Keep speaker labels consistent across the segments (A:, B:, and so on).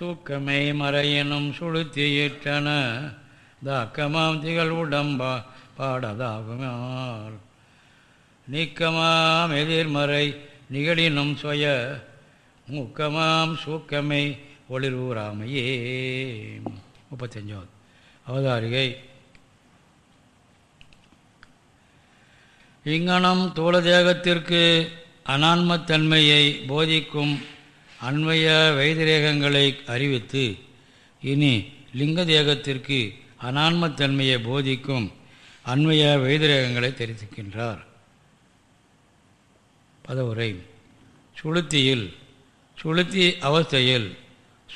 A: சூக்கமை மறையினும் சுளுத்தியிட்டன தாக்கமாம் திகழ் உடம்பா பாடதாகுமால் நீக்கமாம் எதிர்மறை நிகழினும் சுய மூக்கமாம் சூக்கமை ஒளிர்வூராமையே முப்பத்தஞ்சாவது. அவதாரிகை. இங்கனம் தூளதேகத்திற்கு அனான்மத்தன்மையை போதிக்கும் அண்மைய வைதிரேகங்களை அறிவித்து இனி லிங்க தேகத்திற்கு அனான்மத்தன்மையை போதிக்கும் அண்மைய வைதிரேகங்களை தெரிவிக்கின்றார். பதவுரை. சுளுத்தியில் சுளுத்தி அவஸ்தையில்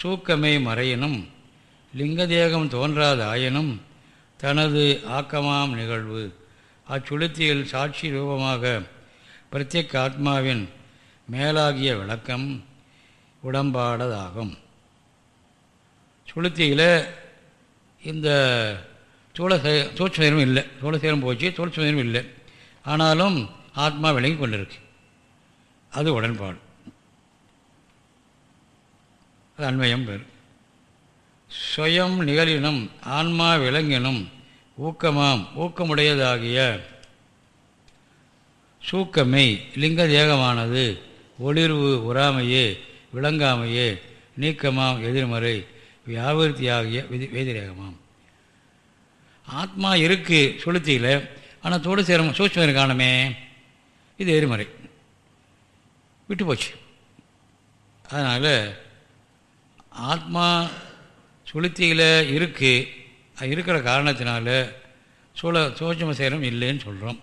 A: சூக்கமை மறையினும் லிங்கதேகம் தோன்றாத ஆயினும் தனது ஆக்கமாம் நிகழ்வு. அச்சுளுத்தியில் சாட்சி ரூபமாக பிரத்யேக ஆத்மாவின் மேலாகிய விளக்கம் உடம்பாடதாகும் சுளுத்தியில் இந்த சூழ சூட்சம் இல்லை. சூழசேரம் போச்சு சூழ்ச்சம் இல்லை. ஆனாலும் ஆத்மா விளங்கி கொண்டிருக்கு. அது உடன்பாடு. அது அண்மையம் பேர். சுயம் நிகழினும் ஆன்மா விளங்கினும் ஊக்கமாம் ஊக்கமுடையதாகிய சூக்கமை லிங்க தேகமானது ஒளிர்வு உறாமையே விளங்காமையே நீக்கமாம் எதிர்மறை வியாபிருத்தியாகிய விதி வேதிரேகமாம். ஆத்மா இருக்கு சுளுத்தியில் ஆனால் தோடு சேரம் சூட்சம் காணமே இது எதிர்மறை. விட்டு போச்சு. அதனால் ஆத்மா சுளுத்தியில் இருக்குது இருக்கிற காரணத்தினால சூழ சூட்சம சேரம் இல்லைன்னு சொல்கிறோம்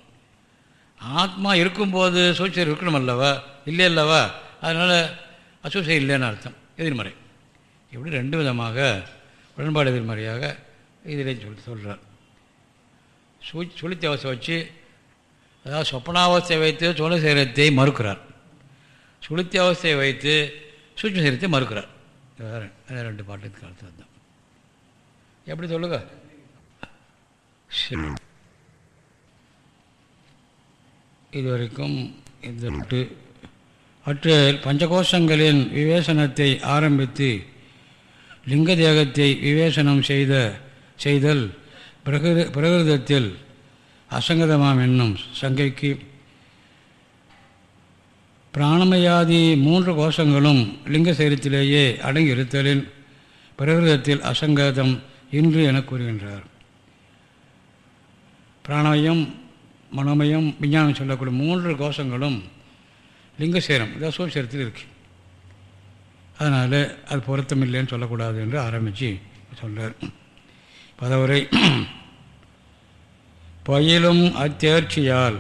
A: ஆத்மா இருக்கும்போது சூட்சம் இருக்கணும் அல்லவா இல்லை அல்லவா அதனால் அசூசை இல்லைன்னு அர்த்தம். எதிர்மறை. இப்படி ரெண்டு விதமாக உடன்பாடு எதிர்மறையாக இதில் சொல் சொல்கிறார் சூ சுழித்த அவஸ்தை வச்சு அதாவது சொப்பனாவஸ்தை வைத்து சோழ சேரத்தை மறுக்கிறார். சுளுத்தி அவஸ்தையை வைத்து சூட்ச சேரத்தை மறுக்கிறார். ரெண்டு பாட்டுக்கு அர்த்தம் தான் எப்படி சொல்லுங்க? சரி. இதுவரைக்கும் இந்த அற்று பஞ்சகோஷங்களின் விவேசனத்தை ஆரம்பித்து லிங்க தேகத்தை விவேசனம் செய்த செய்தல் பிரகிரு பிரகிருதத்தில் அசங்கதமாம் என்னும் சங்கைக்கு பிராணமயாதி மூன்று கோஷங்களும் லிங்க சேரத்திலேயே அடங்கி இருத்தலின் பிரகிருதத்தில் அசங்கதம் இன்று என கூறுகின்றார். பிராணமயம் மனோமயம் விஞ்ஞானம் சொல்லக்கூடிய மூன்று கோஷங்களும் லிங்கசேரம் இதான் சூழ்சேரத்தில் இருக்குது அதனால் அது பொருத்தமில்லைன்னு சொல்லக்கூடாது என்று ஆரம்பித்து சொல்கிறார் பதவுரை பயிலும் அத்தேர்ச்சியால்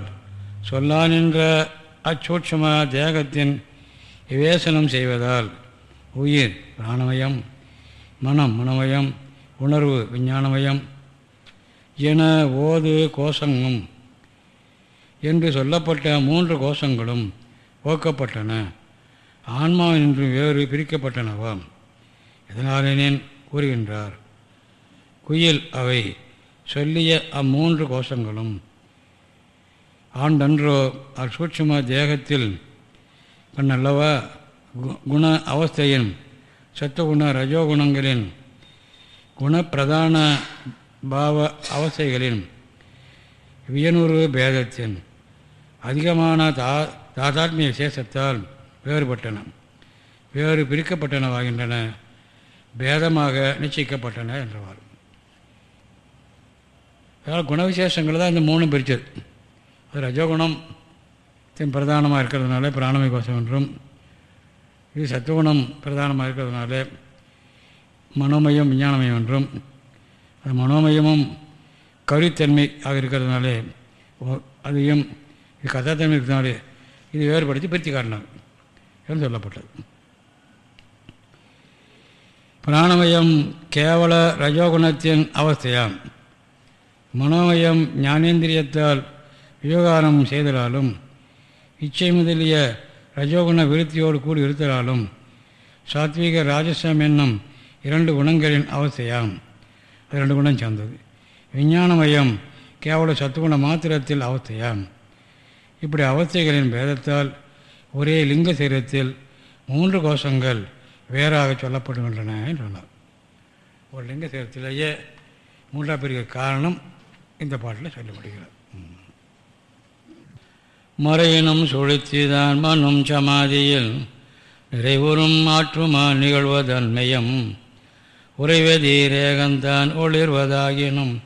A: சொல்லானின்ற அச்சூட்சம தேகத்தின் விவேசனம் செய்வதால் உயிர் பிராணமயம் மனம் மனமயம் உணர்வு விஞ்ஞானமயம் என ஓது கோஷங்கும் என்று சொல்லப்பட்ட மூன்று கோஷங்களும் போக்கப்பட்டன. ஆன்மாவினின்று வேறு பிரிக்கப்பட்டனவாம் இதனாலேனேன் கூறுகின்றார். குயில் அவை சொல்லிய அம்மூன்று கோஷங்களும் ஆண்டன்றோ அசூட்சும தேகத்தில் கண்ணல்லவா குண அவஸ்தையின் சத்துவகுண ரஜோகுணங்களின் குணப்பிரதான பாவ அவஸ்தைகளின் வியனுறு பேதத்தின் அதிகமான தா தாதாத்மிய விசேஷத்தால் வேறுபட்டன. வேறு பிரிக்கப்பட்டனவாகின்றன. பேதமாக நிச்சயிக்கப்பட்டன என்றவாறு. அதனால் குணவிசேஷங்கள் தான் இந்த மூணும் பிரித்தது அது ரஜோகுணம் பிரதானமாக இருக்கிறதுனால பிராணமை கோஷம் என்றும் இது சத்துவகுணம் பிரதானமாக இருக்கிறதுனால மனோமயம் விஞ்ஞானமயம் என்றும் அது மனோமயமும் கருத்தன்மை ஆக இருக்கிறதுனாலே அதையும் இது கதாத்தன்மை இருக்கிறதுனாலே இது வேறுபடுத்தி பிரித்தி காரணம் என்று சொல்லப்பட்டது. பிராணமயம் கேவல ரஜோகுணத்தின் அவஸ்தையாம். மனோமயம் ஞானேந்திரியத்தால் விவகாரம் செய்தலாலும் இச்சை முதலிய ரஜோகுண விருத்தியோடு கூடி இருத்தலாலும் சாத்வீக ராஜசம் என்னும் இரண்டு குணங்களின் அவஸ்தையாம். அது ரெண்டு குணம் சேர்ந்தது. விஞ்ஞானமயம் கேவல சத்துகுண மாத்திரத்தில் அவஸ்தையாம். இப்படி அவஸ்தைகளின் பேதத்தால் ஒரே லிங்க சீரத்தில் மூன்று கோஷங்கள் வேறாக சொல்லப்படுகின்றன சொன்னார். ஒரு லிங்க சேரத்திலேயே மூன்றாம் பிரிவு காரணம் இந்த பாட்டில் சொல்லப்படுகிறார் மறையினும் சுழித்திதான் மனும் சமாதியில் நிறைவுறும் மாற்றுமா நிகழ்வதன்மையம் உறைவதீரேகந்தான் ஒளிர்வதாகினும்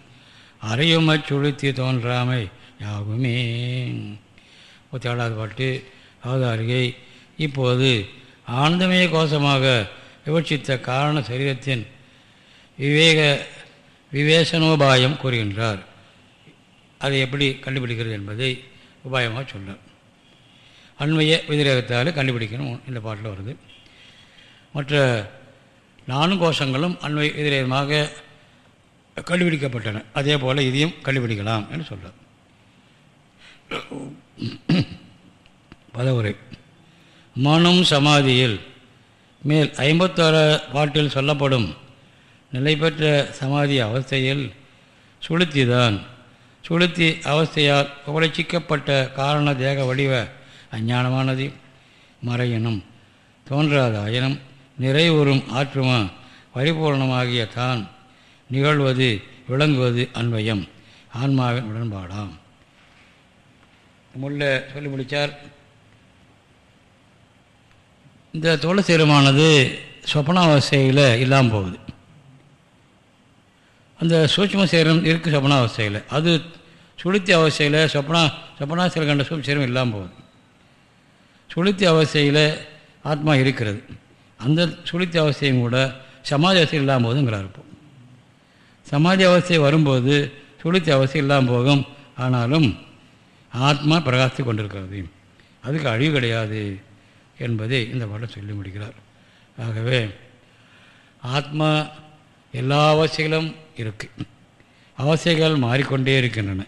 A: அறையுமச் சுழித்தி தோன்றாமை யாகுமே. ஏழாவது பாட்டு அவதாரிகை. இப்போது ஆனந்தமய கோஷமாக விவட்சித்த காரண சரீரத்தின் விவேக விவேசனோபாயம் கூறுகின்றார். அதை எப்படி கண்டுபிடிக்கிறது என்பதை உபாயமாக சொல்கிறார் அண்மைய விதிரேகத்தால் கண்டுபிடிக்கணும் இந்த பாட்டில் வருது. மற்ற நான்கு கோஷங்களும் அண்மை விதிரேகமாக கண்டுபிடிக்கப்பட்டன. அதே போல் இதையும் கண்டுபிடிக்கலாம் என்று சொல்கிறார் பதவுரை. மனம் சமாதியில். மேல் ஐம்பத்தாறு பாட்டில் சொல்லப்படும். நிலை பெற்ற சமாதி அவஸ்தையில் சுளுத்திதான். சுளுத்தி அவஸ்தையால் உபலட்சிக்கப்பட்ட காரண தேக வடிவ அஞ்ஞானமானது. மறையினும். தோன்றாதாயினும் நிறைவுறும் ஆற்றுமா? பரிபூர்ணமாகிய தான். நிகழ்வது விளங்குவது அன்வயம் ஆன்மாவின் உடன்பாடாம். முல்ல சொல்லி முடித்தார் இந்த துளசீரமானது சொப்பனாவஸ்தையில் இல்லாமல் போகுது. அந்த சூட்சம சேரம் இருக்குது சொப்பனாவஸ்தையில் அது சுளுத்தி அவஸ்தையில் சொப்பனா சொப்பனாசிரியர் கண்ட சூட்சம் இல்லாமல் போகுது. சுளுத்தி அவஸ்தையில் ஆத்மா இருக்கிறது. அந்த சுளுத்தி அவஸ்தையும் கூட சமாதி அவஸ்தை இல்லாமல் போகுதுங்கிறார் இப்போ. சமாதி அவஸ்தை வரும்போது சுளுத்தி அவஸ்தை இல்லாமல் போகும். ஆனாலும் ஆத்மா பிரகாசித்து கொண்டிருக்கிறது. அதுக்கு அழிவு கிடையாது என்பதை இந்த பாடம் சொல்லி முடிக்கிறார். ஆகவே ஆத்மா எல்லா அவசியங்களும் இருக்குது அவசியங்கள் மாறிக்கொண்டே இருக்கின்றன.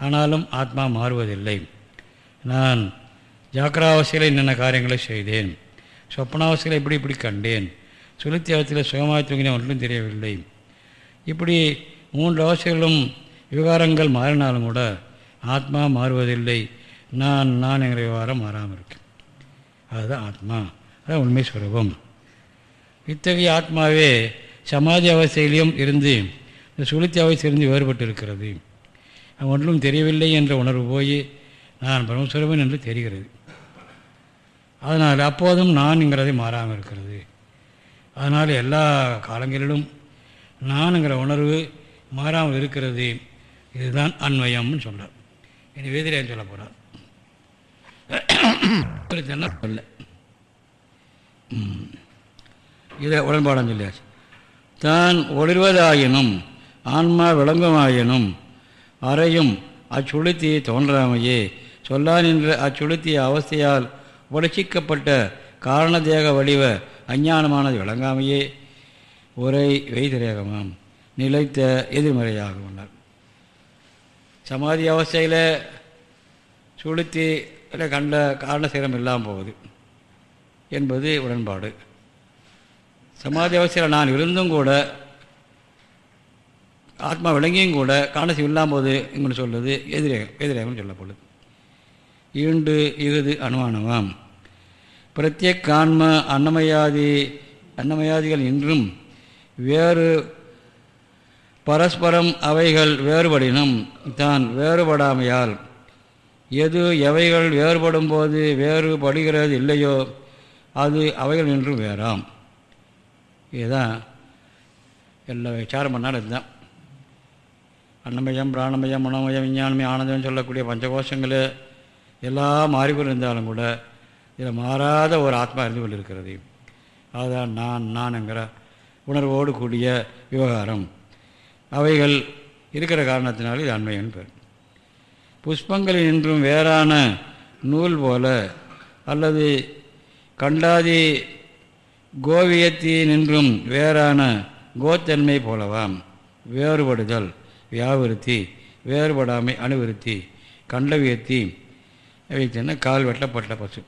A: ஆனாலும் ஆத்மா மாறுவதில்லை. நான் ஜாக்கிராவசியில் என்னென்ன காரியங்களை செய்தேன் சொப்பனாவசியில் இப்படி இப்படி கண்டேன் சுளுத்தி அவசியில் சுகமாக தூங்கினேன் ஒன்றும் தெரியவில்லை. இப்படி மூன்று அவசியங்களும் விவகாரங்கள் மாறினாலும் கூட ஆத்மா மாறுவதில்லை. நான் நான் என்கிற விவகாரம் மாறாமல் இருக்கு. அதுதான் ஆத்மா. அதான் உண்மை சுரூபம். இத்தகைய ஆத்மாவே சமாதி அவஸ்தையிலையும் இருந்து இந்த சுளுத்தி அவஸ்தையிலிருந்து வேறுபட்டு இருக்கிறது ஒன்றும் தெரியவில்லை என்ற உணர்வு போய் நான் பிரம்மஸ்வரூபன் என்று தெரிகிறது. அதனால் அப்போதும் நான்ங்கிறதை மாறாமல் இருக்கிறது. அதனால் எல்லா காலங்களிலும் நானுங்கிற உணர்வு மாறாமல் இருக்கிறது. இதுதான் அன்வயம்னு சொல்கிறார் இனி வேதிரியாக சொல்ல போகிறார் என்ன சொல்ல. இதை உடன்பாடம் சொல்லியாச்சு. தான் ஒளிர்வதாயினும் ஆன்மா விளங்குமாயினும் அறையும் அச்சுளுத்தி தோன்றாமையே சொல்லா நின்ற அச்சுளுத்திய அவஸ்தையால் உடச்சிக்கப்பட்ட காரணதேக வடிவ அஞ்ஞானமானது விளங்காமையே உரை வைதிரேகமாம் நிலைத்த எதிர்மறையாக உள்ளார் சமாதி அவஸ்தையில் சுளுத்தி கண்ட காரணசீரம் இல்லாமல் போகுது என்பது உடன்பாடு. சமாதி அவஸ்தையில் நான் இருந்தும் கூட ஆத்மா விளங்கியும் கூட காரணசீரம் இல்லாமல் போது இங்கே சொல்லுது எதிரேகம் எதிரேகம்னு சொல்லப்படுது ஈண்டு இகுது அனுமானமாம். பிரத்யேக் காண்ம அன்னமயாதி அன்னமயாதிகள் இன்றும் வேறு பரஸ்பரம் அவைகள் வேறுபடினும் தான் வேறுபடாமையால் எது எவைகள் வேறுபடும் போது வேறுபடுகிறது இல்லையோ அது அவைகள் என்றும் வேறாம். இதுதான் எல்லா விசாரம் பண்ணாலும் இதுதான். அன்னமயம் பிராணமயம் மனோமயம் விஞ்ஞானமயம் ஆனந்தம் சொல்லக்கூடிய பஞ்சகோஷங்கள் எல்லாம் மாறிக்கொண்டு இருந்தாலும் கூட இதில் மாறாத ஒரு ஆத்மா இருந்து கொண்டிருக்கிறது. அதுதான் நான் நான்ங்கிற உணர்வோடு கூடிய விவகாரம். அவைகள் இருக்கிற காரணத்தினால இது அண்மையின் பேர் புஷ்பங்களில் நின்றும் வேறான நூல் போல அல்லது கண்டாதி கோவியத்தி நின்றும் வேறான கோத்தன்மை போலவாம். வேறுபடுதல் வியாவிருத்தி வேறுபடாமை அணுவிருத்தி கண்டவியத்தி. வைத்தன கால் வெட்டப்பட்ட பசு.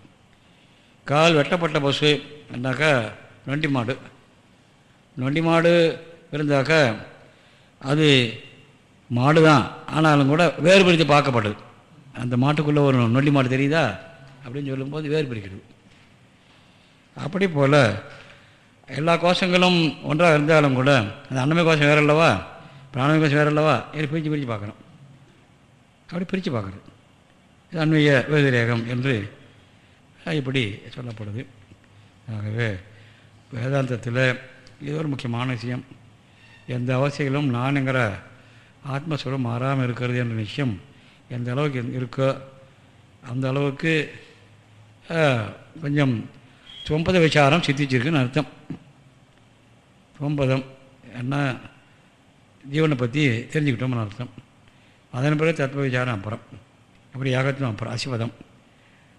A: கால் வெட்டப்பட்ட பசு என்றாக்கா நொண்டி மாடு. நொண்டி மாடு இருந்தாக்கா அது மாடு தான். ஆனாலும் கூட வேறுபடுத்தி பார்க்கப்பட்டது அந்த மாட்டுக்குள்ளே ஒரு நொல்லி மாடு தெரியுதா? அப்படின்னு சொல்லும்போது வேறு பிரிக்கிறது. அப்படி போல் எல்லா கோஷங்களும் ஒன்றாக இருந்தாலும் கூட அந்த அன்னமய கோஷம் வேறு அல்லவா பிராணமய கோஷம் வேறு அல்லவா இது பிரித்து பிரித்து பார்க்கணும். அப்படி பிரித்து பார்க்குறது. இது அன்மைய வேதிரேகம் என்று இப்படி சொல்லப்படுது. ஆகவே வேதாந்தத்தில் இது ஒரு முக்கியமான விஷயம். எந்த அவசியங்களும் நானுங்கிற ஆத்மஸ்வரம் மாறாமல் இருக்கிறது என்ற நிச்சயம் எந்த அளவுக்கு இருக்கோ அந்த அளவுக்கு கொஞ்சம் தொம்பத விசாரம் சித்திச்சிருக்குன்னு அர்த்தம். தொம்பதம் என்ன ஜீவனை பற்றி தெரிஞ்சுக்கிட்டோம்னு அர்த்தம். அதன் பிறகு தத்துவ விசாரம் அப்புறம். அப்படி யாகத்துவம் அப்புறம் அசிவதம்.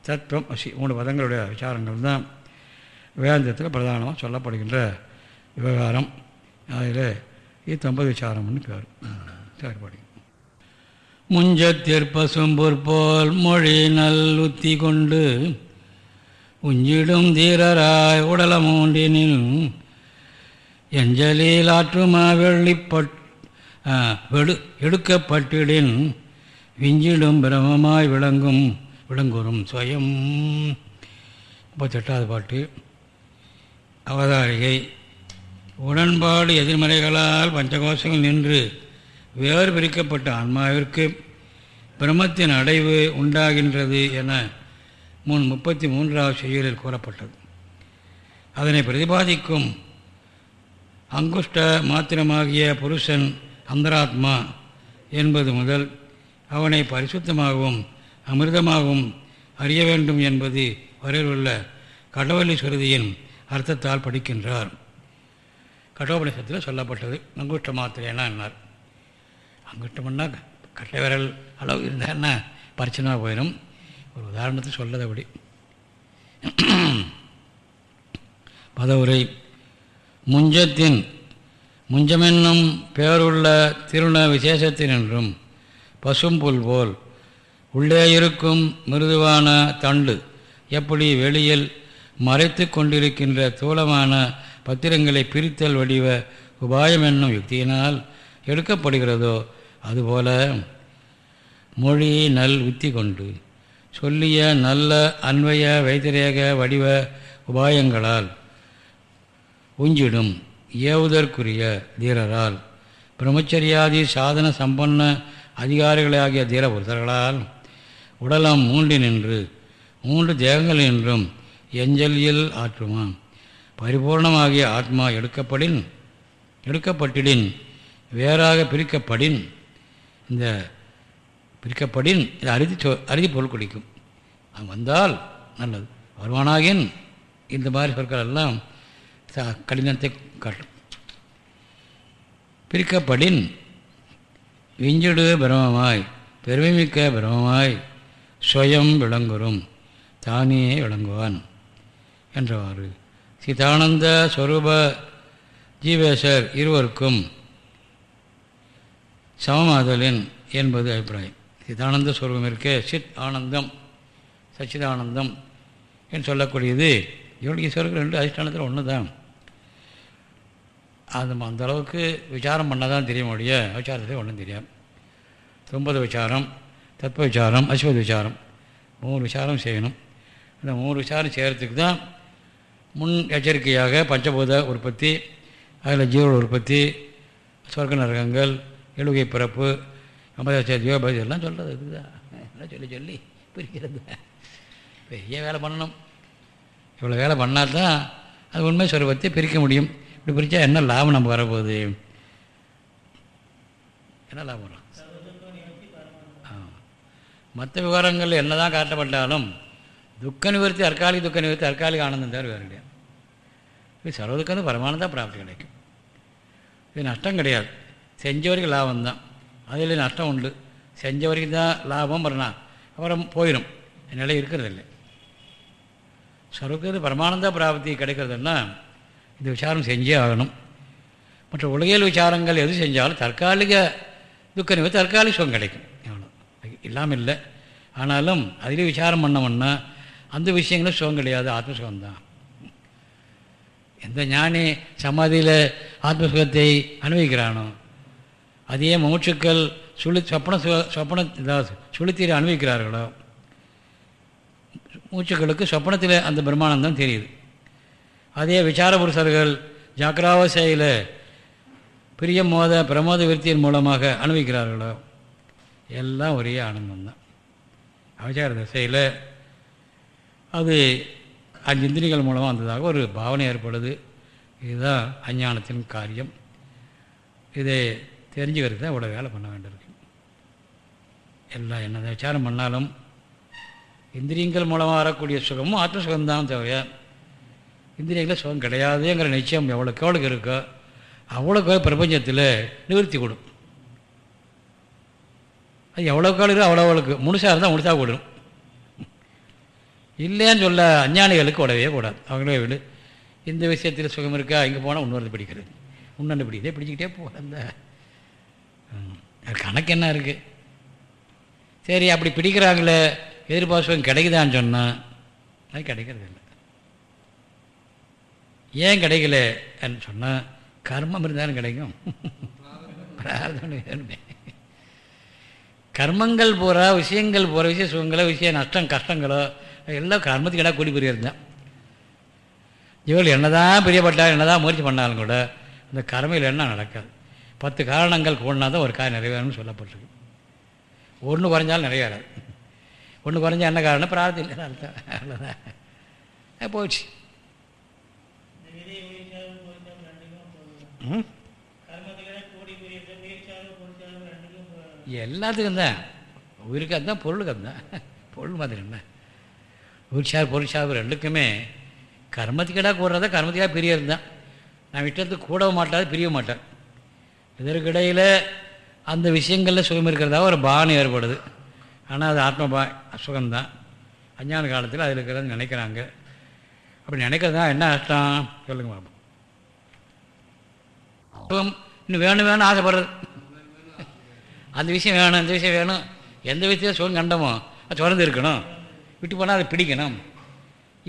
A: தத்துவம் அசி மூணு பதங்களுடைய விசாரங்கள் தான் வேந்தத்தில் பிரதானமாக சொல்லப்படுகின்ற விவகாரம். அதில் இது தொம்பது விசாரம்னு பேர். செயல்படு முஞ்சத்திற்பசும்பொற் போல் மொழி நல் உத்தி கொண்டு உஞ்சிடும் தீரராய் உடலமூண்டினில் எஞ்சலில் ஆற்றுமா வெள்ளிப்பட் வெடு எடுக்கப்பட்டிடின் விஞ்சிடும் பிரமமாய் விளங்கும் விளங்குறும் சுயம் முப்பத்தெட்டாவது பாட்டு. அவதாரிகை உடன்பாடு எதிர்மறைகளால் பஞ்சகோஷங்கள் நின்று வேறு பிரிக்கப்பட்ட ஆன்மாவிற்கு பிரம்மத்தின் அடைவு உண்டாகின்றது என முன் முப்பத்தி மூன்றாவது செய்யுளில் கூறப்பட்டது. அதனை பிரதிபாதிக்கும் அங்குஷ்ட மாத்திரமாகிய புருஷன் அந்தராத்மா என்பது முதல் அவனை பரிசுத்தமாகவும் அமிர்தமாகவும் அறிய வேண்டும் என்பது வரையில் உள்ள கடவுளி சுருதியின் அர்த்தத்தால் படிக்கின்றார். கடோபனிஷத்தில் சொல்லப்பட்டது. அங்குஷ்ட மாத்திரைனா என்னார்? அங்குஷ்டம்னா கட்டை விரல் அளவு என்ன? பரிச்சனாக போயிடும் ஒரு உதாரணத்தை சொல்லது அப்படி பதவுரை. முஞ்சத்தின் முஞ்சமென்னும் பேருள்ள திருண விசேஷத்தினின்றும் பசும்புல் போல் உள்ளே இருக்கும் மிருதுவான தண்டு எப்படி வெளியில் மறைத்து கொண்டிருக்கின்ற தூளமான பத்திரங்களை பிரித்தல் வடிவ உபாயம் என்னும் யுக்தியினால் எடுக்கப்படுகிறதோ அதுபோல மொழி நல் உத்தி கொண்டு சொல்லிய நல்ல அன்வய வைத்திரேக வடிவ உபாயங்களால் உஞ்சிடும் ஏவுதற்குரிய தீரரால் பிரம்மச்சரியாதி சாதன சம்பன்ன அதிகாரிகளாகிய தீரபுருத்தர்களால் உடலம் மூண்டி நின்று மூன்று தேகங்கள் என்றும் எஞ்சலியில் ஆற்றுமாம். பரிபூர்ணமாகிய ஆத்மா எடுக்கப்படின் எடுக்கப்பட்டிடின் வேறாக பிரிக்கப்படின் இந்த பிரிக்கப்படின் இது அறுதி சொ அறுதி பொருள் குடிக்கும். அவன் வந்தால் நல்லது. வருவானாகின் இந்த மாதிரி சொற்கள் எல்லாம் கடினத்தை காட்டும். பிரிக்கப்படின் விஞ்சிடு பிரமமாய் பெருமைமிக்க பிரமமாய் ஸ்வயம் விளங்குறும் தானே விளங்குவான் என்றவாறு சிதானந்த ஸ்வரூப ஜீவேசர் இருவருக்கும் சமமாதலின் என்பது அபிப்பிராயம். சிதானந்த ஸ்வரூபம் இருக்கே சித் ஆனந்தம் சச்சிதானந்தம் என்று சொல்லக்கூடியது இவனுக்கு ஈஸ்வருக்கு ரெண்டு அதிஷ்டானத்தில் ஒன்று தான் அது அந்த அளவுக்கு விசாரம் பண்ணால் தான் தெரிய முடிய விசாரத்தை ஒன்றும் தெரியாது. தொம்பது விசாரம் தத்துவ விசாரம் அஸ்வத விசாரம். மூணு விசாரம் செய்யணும். இந்த மூணு விசாரம் செய்கிறதுக்கு தான் முன் எச்சரிக்கையாக பஞ்சபூத உற்பத்தி அதில் ஜீவ உற்பத்தி சொர்க்க நரகங்கள் எழுகை பிறப்பு ஐம்பதாச்ச ஜீவபதி எல்லாம் சொல்கிறது இதுதான். எல்லாம் சொல்லி சொல்லி பிரிக்கிறது பெரிய வேலை பண்ணணும். இவ்வளோ வேலை பண்ணால் தான் அது உண்மை சொருபத்தை பிரிக்க முடியும். இப்படி பிரித்தா என்ன லாபம் நம்ம வரப்போகுது? என்ன லாபம் வரும்? மற்ற விவரங்கள் என்ன தான் காட்டப்பட்டாலும் துக்க நிவர்த்தி அற்காலிக துக்க நிவர்த்தி அற்காலிக ஆனந்தம் தவிர வேறு இது இது வருமானம் பரமானந்தான் பிராப்தி கிடைக்கும். இது நஷ்டம் கிடையாது. செஞ்ச வரைக்கும் லாபம் தான். அதில் நஷ்டம் உண்டு. செஞ்ச வரைக்கும் தான் லாபம் வரணும் அப்புறம் போயிடும் நிலை இருக்கிறதில்லை. சர்வக்கு பரமானந்த பிராப்தி கிடைக்கிறதுன்னா இந்த விசாரம் செஞ்சே ஆகணும். மற்ற உலகியல் விசாரங்கள் எது செஞ்சாலும் தற்காலிக துக்க நிவர்த்தி தற்காலிக சுகம் கிடைக்கும். எவ்வளோ இல்லாமல் இல்லை. ஆனாலும் அதிலே விசாரம் பண்ணோம்னா அந்த விஷயங்களும் சுகம் கிடையாது ஆத்மசுகம் தான் எந்த ஞானி சமாதியில் ஆத்மசுகத்தை அனுபவிக்கிறானோ அதே மூச்சுக்கள் சுழி சொப்பன சு சொப்பன இதாவது சுளுத்தீரை அனுபவிக்கிறார்களோ மூச்சுக்களுக்கு சொப்பனத்தில் அந்த பிரம்மானந்தம் தெரியுது. அதே விசார புருஷர்கள் ஜாக்கிராவசையில் பிரிய மோத பிரமோத விருத்தியின் மூலமாக அனுபவிக்கிறார்களோ எல்லாம் ஒரே ஆனந்தம் தான் அவசார திசையில் அது அஞ்சு இந்திரிகள் மூலமாக வந்ததாக ஒரு பாவனை ஏற்படுது. இதுதான் அஞ்ஞானத்தின் காரியம். இதை தெரிஞ்சுக்கிறது தான் இவ்வளோ வேலை பண்ண வேண்டியிருக்கு. எல்லாம் என்ன விசாரம் பண்ணாலும் இந்திரியங்கள் மூலமாக வரக்கூடிய சுகமும் ஆத்ம சுகம்தான் தவிர இந்திரியங்களில் சுகம் கிடையாதுங்கிற நிச்சயம் எவ்வளோக்கு கேவலுக்கு இருக்கோ அவ்வளோக்கு பிரபஞ்சத்தில் நிவர்த்தி கொடும். அது எவ்வளோக்கு இருக்கோ அவ்வளோ அவ்வளோக்கு முழுசாக இருந்தால் முழுசாக கூடும். இல்லைன்னு சொல்ல அஞ்ஞானிகளுக்கு உடவே கூடாது. அவங்களே விடு. இந்த விஷயத்தில் சுகம் இருக்கா? இங்கே போனால் இன்னொரு பிடிக்கிறது. இன்னொன்று பிடிக்கிறதே பிடிச்சிக்கிட்டே போக அந்த கணக்கு என்ன இருக்குது சரி அப்படி பிடிக்கிறாங்களே எதிர்பார்ப்பு கிடைக்குதான்னு சொன்னால் அது கிடைக்கிறது இல்லை. ஏன் கிடைக்கலன்னு சொன்னால் கர்மம் இருந்தாலும் கிடைக்கும். பிரார்த்தனை கர்மங்கள் போகிற விஷயங்கள் போகிற விஷய சுகங்களோ விஷய நஷ்டம் கஷ்டங்களோ எல்லாம் கர்மத்துக்கு இடம் கூடி புரியுறது தான் இவர்கள் என்ன தான் என்னதான் முயற்சி பண்ணாலும் கூட இந்த கர்மையில் என்ன நடக்காது. பத்து காரணங்கள் கூடனா தான் ஒரு காரியம் நிறைவேறணும்னு சொல்லப்பட்டிருக்கு. ஒன்று குறைஞ்சாலும் நிறைவேறாது. ஒன்று குறைஞ்சா என்ன காரணம்? பிரார்த்தம் இல்லை அர்த்தம். அவ்வளோதான் போயிடுச்சு. எல்லாத்துக்கும் தான். உயிருக்கு அதுதான் பொருளுக்கு அதுதான். பொருள் மாதிரி என்ன? உயிர்ச்சார் பொருட்சார் ரெண்டுக்குமே கர்மத்துக்கடா கூடுறதா கர்மத்துக்காக பிரியறது தான். நான் விட்டத்துக்கு கூடவும் மாட்டாது பிரிய மாட்டேன். இதற்கிடையில் அந்த விஷயங்களில் சுகம் இருக்கிறதா ஒரு பாவனை ஏற்படுது. ஆனால் அது ஆத்ம பா சுகம்தான் அஞ்ஞான காலத்தில் அதில் இருக்கிறது நினைக்கிறாங்க. அப்படி நினைக்கிறதா என்ன அர்த்தம்? சொல்லுங்க பாப்போம் சுகம் இன்னும் வேணும் வேணும் ஆசைப்படுறது. அந்த விஷயம் வேணும் இந்த விஷயம் வேணும். எந்த விஷயத்தையும் சுகம் கண்டமோ அது தொடர்ந்து இருக்கணும் விட்டு போனால் அதை பிடிக்கணும்.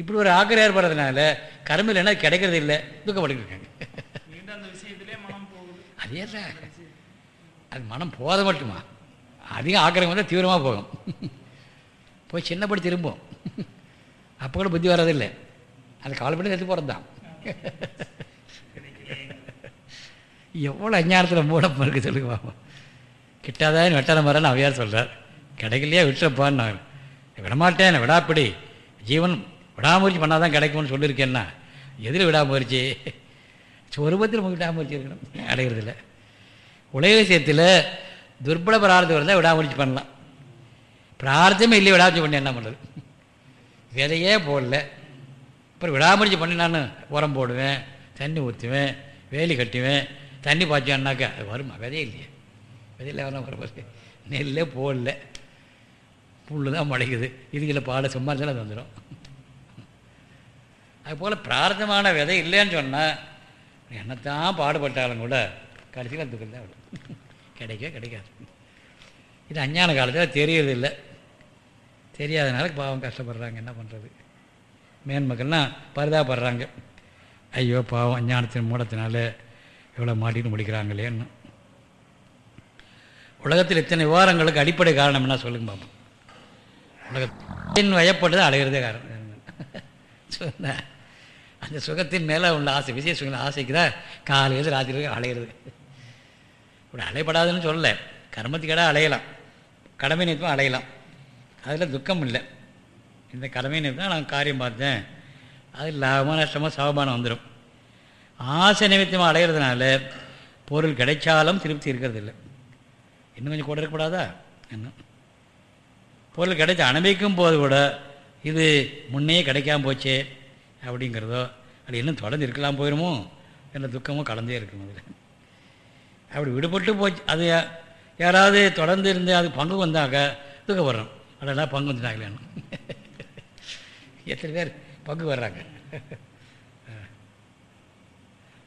A: இப்படி ஒரு ஆக்கிரம் ஏற்படுறதுனால கருமையில் என்ன கிடைக்கிறது இல்லை துக்கப்பட்டுருக்காங்க அதே தான் அது மனம் போத மட்டுமா? அதிகம் ஆக்கிரம் வந்தால் தீவிரமாக போகும். போய் சின்னப்படி திரும்பும். அப்போ கூட புத்தி வர்றதில்லை அது கவலைப்பட்டு செத்து போகிறது தான் எவ்வளோ அஞ்ஞானத்தில் மூடப்போ இருக்குது சொல்லுங்க பாப்பா. கிட்டாதான் வெட்டாத மரன்னு அவையார் சொல்கிறார் கிடைக்கலையா விட்டுறப்பான்னு நான் விடமாட்டேன் விடாப்பிடி. ஜீவன் விடாமுயற்சி பண்ணால் தான் கிடைக்கும்னு சொல்லியிருக்கேன்னா எதில் விடாமுயற்சி? சொருபத்தில் விடாமுயற்சி இருக்கணும். அடைகிறதில்ல உலக விஷயத்தில் துர்பல பிரார்த்தம் இருந்தால் விடாமுயற்சி பண்ணலாம். பிரார்த்தமே இல்லை விடாமுயற்சி பண்ணி என்ன பண்ணுறது விதையே போடல. அப்புறம் விடாமுயற்சி பண்ணி நான் உரம் போடுவேன் தண்ணி ஊற்றுவேன் வேலி கட்டுவேன் தண்ணி பாய்ச்சேன்னாக்கா அது வருமா? விதையே இல்லையே. விதையில் வரணும் நெல்லே போடல. புல் தான் முளைக்குது இதுகளை பாட சும்மா இருந்தாலும் அது வந்துடும் அதுபோல் பிரார்த்தமான விதை இல்லைன்னு சொன்னால் என்னத்தான் பாடுபட்டாலும் கூட கடைசியில் துக்கம் தான் விடும் கிடைக்கவே கிடைக்காது. இது அஞ்ஞான காலத்தில் தெரியறதில்லை தெரியாதனால பாவம் கஷ்டப்படுறாங்க. என்ன பண்ணுறது மேன்மக்கள்லாம் பரிதாபடுறாங்க ஐயோ பாவம் அஞ்ஞானத்தின் மூடத்தினால எவ்வளோ மாட்டின்னு முடிக்கிறாங்களேன்னு. உலகத்தில் இத்தனை விவகாரங்களுக்கு அடிப்படை காரணம் என்ன சொல்லுங்க பாப்போம். உனக்கு வயப்பட்டு தான் காரணம். சொன்ன அந்த சுகத்தின் மேலே உள்ள ஆசை விசேஷ சுகங்கள் ஆசைக்கு தான் காலையில் ராத்திரி அலையிறது. இப்படி அலைப்படாதுன்னு சொல்லலை. கர்மத்துக்கடா அலையலாம். கடமை நிறுத்தம் அலையலாம். அதில் துக்கம் இல்லை. இந்த கடமை நிறுத்தம் நான் காரியம் பார்த்தேன். அது லாபமாக நஷ்டமாக சவமானம் வந்துடும் ஆசை நிமித்தமாக அலைகிறதுனால பொருள் கிடைச்சாலும் திருப்தி இருக்கிறது இல்லை. இன்னும் கொஞ்சம் கூட இருக்கக்கூடாதா? இன்னும் பொருள் கிடைச்ச அனுபவிக்கும் போது கூட இது முன்னே கிடைக்காம போச்சே அப்படிங்கிறதோ அது இன்னும் தொடர்ந்து இருக்கலாம் போயிடுமோ என்ற துக்கமும் கலந்தே இருக்கும் அதில். அப்படி விடுபட்டு போச்சு. அது யாராவது தொடர்ந்து இருந்து அது பங்கு வந்தாக்க துக்கப்படுறோம். அதெல்லாம் பங்கு வந்துட்டாங்களேன்னு எத்தனை பேர் பங்கு வர்றாங்க?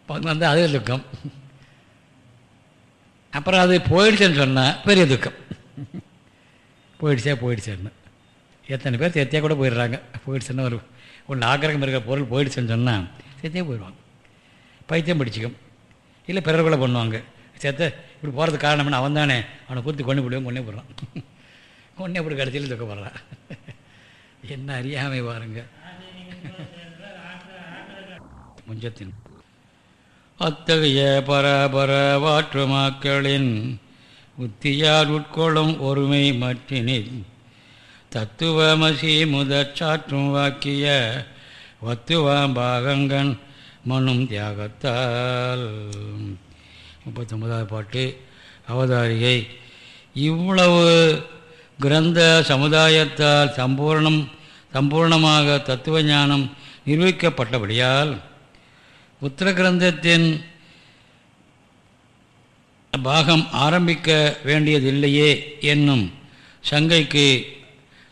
A: பங்கு வந்தால் அதே துக்கம். அப்புறம் அது போயிடுச்சுன்னு சொன்னால் பெரிய துக்கம். போயிடுச்சே போயிடுச்சேன்னு. எத்தனை பேர் சேர்த்தியாக கூட போயிடுறாங்க. போயிடுச்சுன்னு ஒரு ஒன்று ஆக்கிரகம் இருக்கிற பொருள் போயிடுச்சுன்னு சொன்னால் சேர்த்தியே போயிடுவாங்க. பைத்தியம் பிடிச்சிக்கும். இல்லை பிறர்களை பண்ணுவாங்க. சேர்த்த இப்படி போகிறதுக்கு காரணம்னு அவன் தானே. அவனை குறித்து கொண்டு போடுவேன் கொண்டே போடுறான். கொண்டே போட்டு கடைசியில் துக்கப்படுறான் என்ன அறியாமை பாருங்க. முஞ்சத்தின். அத்தகைய பரபர வாற்றுமாக்களின் உத்தியால் உட்கொள்ளும் ஒருமை மற்றினில். தத்துவமசி முதற் சாற்றும் வாக்கிய வத்துவாம் பாகங்கன் மனும் தியாகத்தால். முப்பத்தொன்பதாவது பாட்டு அவதாரிகை. இவ்வளவு கிரந்த சமுதாயத்தால் சம்பூர்ணம் சம்பூர்ணமாக தத்துவ ஞானம் நிரூபிக்கப்பட்டபடியால் உத்தர கிரந்தத்தின் பாகம் ஆரம்பிக்க வேண்டியதில்லையே என்னும் சங்கைக்கு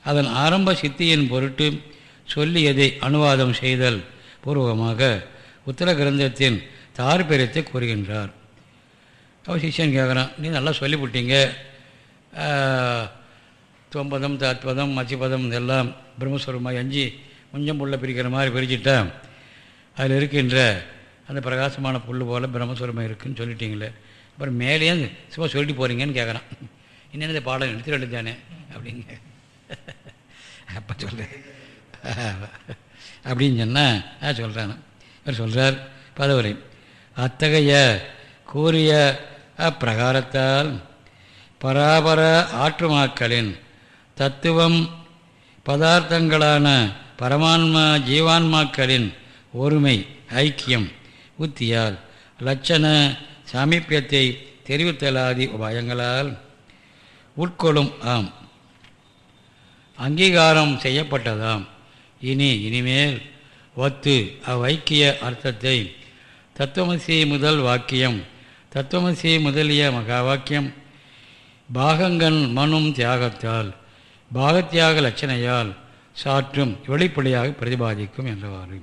A: அதன் ஆரம்ப சித்தியின் பொருட்டு சொல்லியதை அனுவாதம் செய்தல் பூர்வமாக உத்தர கிரந்தத்தின் தாற்பயத்தை கூறுகின்றார். அவர் சிஷியன் கேட்குறான் நீ நல்லா சொல்லிவிட்டீங்க தொம்பதம் தத்பதம் மச்சிபதம் இதெல்லாம் பிரம்மஸ்வரமாக அஞ்சு கொஞ்சம் புல்ல பிரிக்கிற மாதிரி பிரிச்சுட்டேன் அதில் இருக்கின்ற அந்த பிரகாசமான புல் போல் பிரம்மஸ்வரமாக இருக்குதுன்னு சொல்லிட்டீங்களே. அப்புறம் மேலேயே சும்மா சொல்லிட்டு போகிறீங்கன்னு கேட்குறான் இன்னும் இந்த பாடம் எடுத்து எழுதானே அப்படிங்க அப்போ சொல்கிறேன் அப்படின்னு சொன்னால் சொல்கிறான் இவர் சொல்கிறார் பதவரை அத்தகைய கூறிய அப்பிரகாரத்தால் பராபர ஆற்றுமாக்களின் தத்துவம் பதார்த்தங்களான பரமான்மா ஜீவான்மாக்களின் ஒருமை ஐக்கியம் உத்தியால் லட்சண சாமீப்பியத்தை தெரிவித்தலாதி உபாயங்களால் உட்கொள்ளும் ஆம். அங்கீகாரம் செய்யப்பட்டதாம். இனி இனிமேல் ஒத்து அவ்வைக்கிய அர்த்தத்தை தத்துவமசி முதல் வாக்கியம் தத்துவமசி முதலிய மகா வாக்கியம் பாகங்கன் மனும் தியாகத்தால் பாகத்தியாக லட்சணையால் சாற்றும் வெளிப்படையாக பிரதிபாதிக்கும் என்றவாறு.